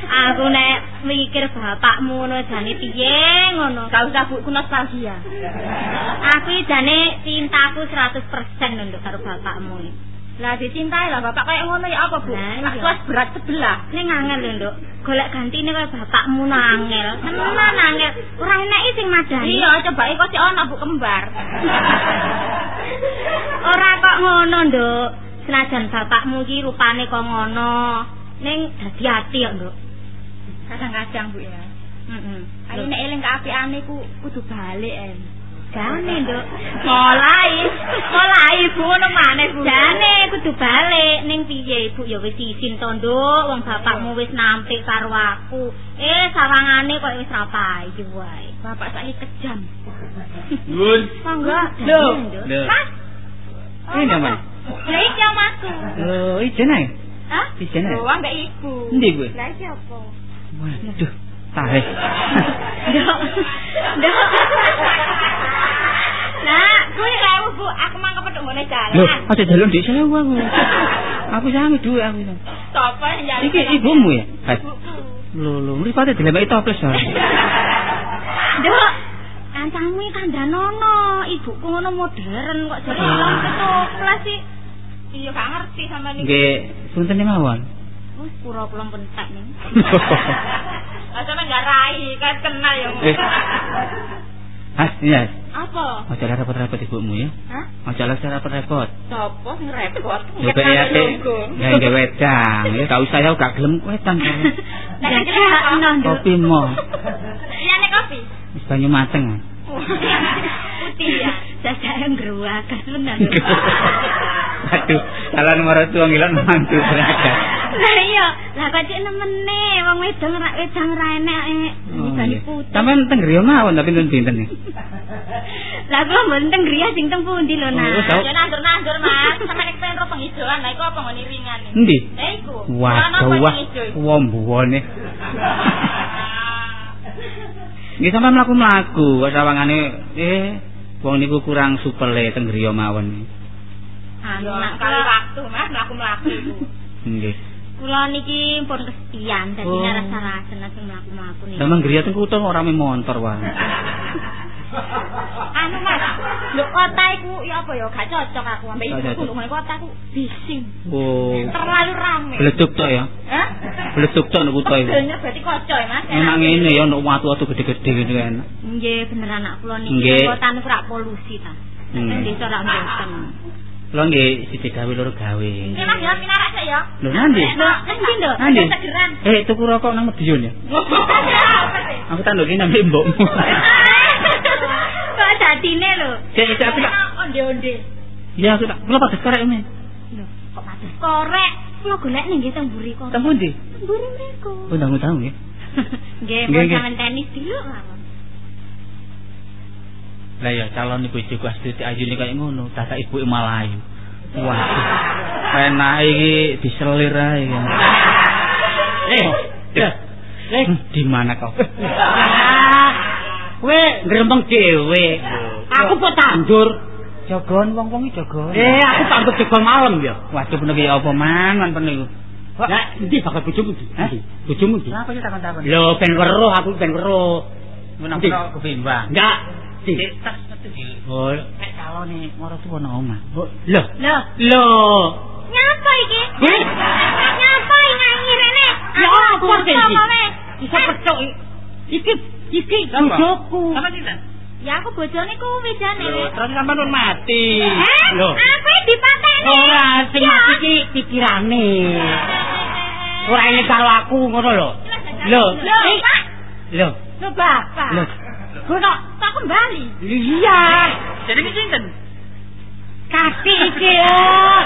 Aku nek mikir bapakmu ngono jane piye ngono. Gak usah Bu, ku nostalgia. Aku iki jane cintaku 100% lho Nduk, karo bapakmu. Iki. Lah dicintai lah bapak kayak ngono ya apa, Bu? Lah, tuas berat sebelah. Ning angel lho, Nduk. Golek gantine kaya bapakmu nangel. Tenan angel. Ora enek iki sing madani. Iya, coba kok si ono Bu kembar. Ora kok ngono, Nduk. Senajan bapakmu iki rupane kok ngono, ning dadi ati kok, Nduk. Kadang-kadang Bu ya. Heeh. Ayo nek eling keapiane ku kudu balik en. Jane, Nduk. Mulai, mulai Bu ngono maneh Bu. Jane kudu balik ning piye Ibu ya wis isin to, Nduk. Wong bapakmu wis nampik karo aku. Eh, sawangane kok wis ra payu wae. Bapak saiki kejam. Nun. Monggo. Lho. Mas. Ini Mas. Lah iki omaku. Lho, ijen ae. Hah? Ijen ae. Lho, ambek ibu. Endi kowe? Lah iki apa? Waduh, tarik. Nduk. Nduk. Nah, kuwi lewu Bu, aku mang kepethuk ngene jalan. aja jalan di sewu aku. Aku sange duwe aku. Sopo jalan? Iki ibumu ya? Lho, lho, mripate dilempaki toples ya. Nduk. Kancamu iki kandhanono, ibuku ngono modern kok jadi Hmm. ketoplas sih. Iya gak ngerti sama niku. Nggih, punten mawon. Wis pura kula pentek ning. Lah sampe gak rai, kan kenal ya. Eh. Has, iya. Apa? Aja lah repot-repot ibumu ya. Hah? Aja lah repot-repot. Sopo sing repot? Ya bae ya ya nggae wedang. Ya gak usah ya gak gelem wedang. Lah? Nah, Nduk. Kopi mo. Iya nek kopi. Wis banyu mateng. Putih ya. Jajake ngruwakan tenan. Aduh, salah nomor tuang ngilang mantu beragam. Lah iya, lah kok cek nemene wong wedang ra wedang ra enek eh, putih. Sampeyan teng griya mawon tapi nun pinten nih. Lah kula mboten teng griya sing teng pundi lho, Oh, Nak. Ya nandur-nandur Mas, sampe nek pengen ro penghijauan, lah iku apa ngene ringan iki? Endi? Lah iku. Wah, wah, wombuane. Nggih sampean mlaku-mlaku, sawangane eh wong niku kurang supele teng griya mawon. Anu Yo nak kali waktu Mas mlaku-mlaku iku. Nggih. kula niki pun kesepian dadi Oh. rasa-rasa sing mlaku-mlaku niki. Sampeyan griya teng kutho kok ora me montor wae. Anu Mas, lho kota iku ya apa ya gak cocok aku ambek Gak ibuku cocok. lho kota aku bising. Oh, Terlalu rame. bleduk tok ya. Hah? Bleduk tok nek kutho iku. Bener berarti kocok ya Mas. Enak ngene ya nek watu-watu gede-gede gitu enak. Nggih bener anak kula niki kota niku rak polusi ta. Hmm. Ning desa rak mboten. Kula nggih sithik gawe loro gawe. Iki Mas ya pinarak sik ya. Lho nanti? Lho, endi, Nduk? Nanti? Segeran. Eh, tuku rokok nang Medion ya. Aku tanduki nang mbokmu. Kok dadine lho. Cek cek aku tak. Onde-onde. Ya aku tak. Kula padha korek men. Lho, kok pados korek. Kula golek ning nggih teng mburi korek. Teng pundi? Mburi mriku. Undang-undang ya. Nggih, nggih. sampean tenis dulu mawon. Lah ya calon ibu ibuku Astuti Ayu ini kayak ngono, tata ibu malah ayu. Wah. Enak iki diselir ae. Eh, eh, eh, Di mana kau? kowe ngrembeng dhewe. Aku kok tandur. Jogon wong-wong iki jogon. Eh, aku tandur jegol malam ya. Waduh bener iki apa man penuh. Lah, endi bakal bojomu? Hah? Bojomu iki? Kenapa sih takon-takon? Lho, ben weruh aku ben weruh. Menapa kebimbang? Enggak. Di. tas metu iki. Oh, Nek calone mara tuwa nang omah. oh, lho. Loh, Lho. nyapa iki? Eh? Nyapa iki nyanyi rene? Ya Aku apa iki? ngomongnya. Iso pecok iki. Iki iki Apa? bojoku. Apa cinta? Ya aku bojone kuwi jane. Lho, terus sampean pun mati. Eh, Loh. aku dipateni. Ora sing Ya. iki pikirane. Ora ini karo aku ngono lho. Lho, Loh, eh, Pak. lho. Loh, Bapak. Lho. Tak tak kembali? Iya. Jadi iki sinten? Kaki iki. oh.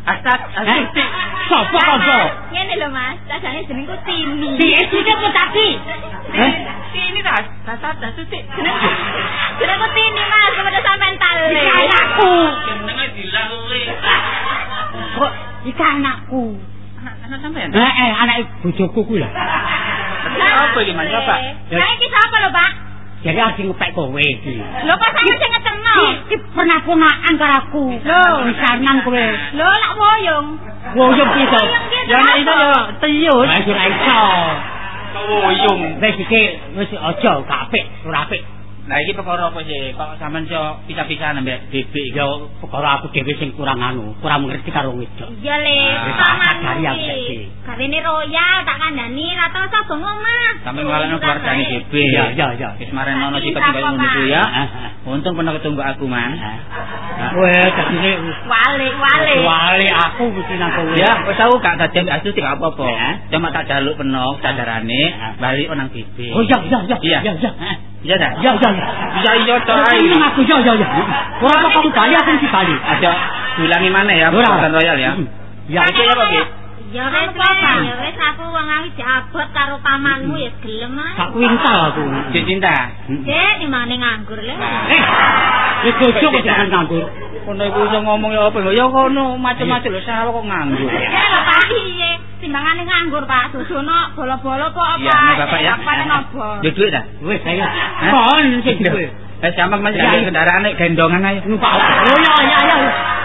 Astak, Eh, astik. Sopo kanca? Ngene lho, Mas. Tajane jenengku Tini. Si iki apa tadi? Eh, ini tas, tas tas sutik. Jenengku Tini, Mas. Kepada sampean tale. Iki anakku. Jenenge dilalui. Kok iki anakku? Anak-anak sampean. Eh, eh anak bojoku kuwi lho. Apa iki, Mas? Apa? Lah iki sapa lho, Pak? Jadi aku ngepek kowe iki. Lho kok sampe sing ngetemno? Iki pernah ponakan karo aku. Lho. misanan kowe. Lho lak woyong. Woyong piso. Ya nek iso yo tiyus. Wis ora iso. Woyong. Wis iki wis aja gak apik, ora apik. Lah iki perkara apa sih? Kok sampean iso pisah-pisah ambek bebek Ya perkara aku dhewe sing kurang anu, kurang ngerti karo wedok. Iya le, sadari aku iki. Gawene royal tak kandhani ra tau sapa ngomah. Sampai ngalahno keluargane bebek. Iya, iya, iya. Wis maren ono sifat kaya ngono ku ya. Untung pernah ketunggu aku, Man. Weh, dadine Wale, wale. wale aku mesti nang kowe. Ya, wis tau gak dadi asu gak apa-apa. Cuma tak jaluk penuh sadarane bali nang bebek. Oh iya, iya, iya. Iya. Iya, iya. Dah. Iya, iya, iya. Iya to ae. Ini aku iya, iya, iya. Ora apa kamu bali aku mesti bali. Ada diulangi mana ya. Sultan Royal ya. Ya, Iki apa iki? Ya wis le, ya wis aku wong awi diabot karo pamanmu ya gelem ae. gak kuintal aku. Cik cinta. Dek nimane nganggur le. Eh, wis bojo kok jangan nganggur. Kono iku iso ngomong ya apa ya kono macam-macam lho salah kok nganggur. Ya lho Pak piye? Timbangane nganggur Pak, dudono bolo-bolo apa apa. Mau Bapak ya. Apa nopo? Ya duit dah. Wis ayo. Hah? Kon sing duwe. Eh Mas Iya, iya. kendaraan gendongan ayo. Numpak. Oh iya iya iya.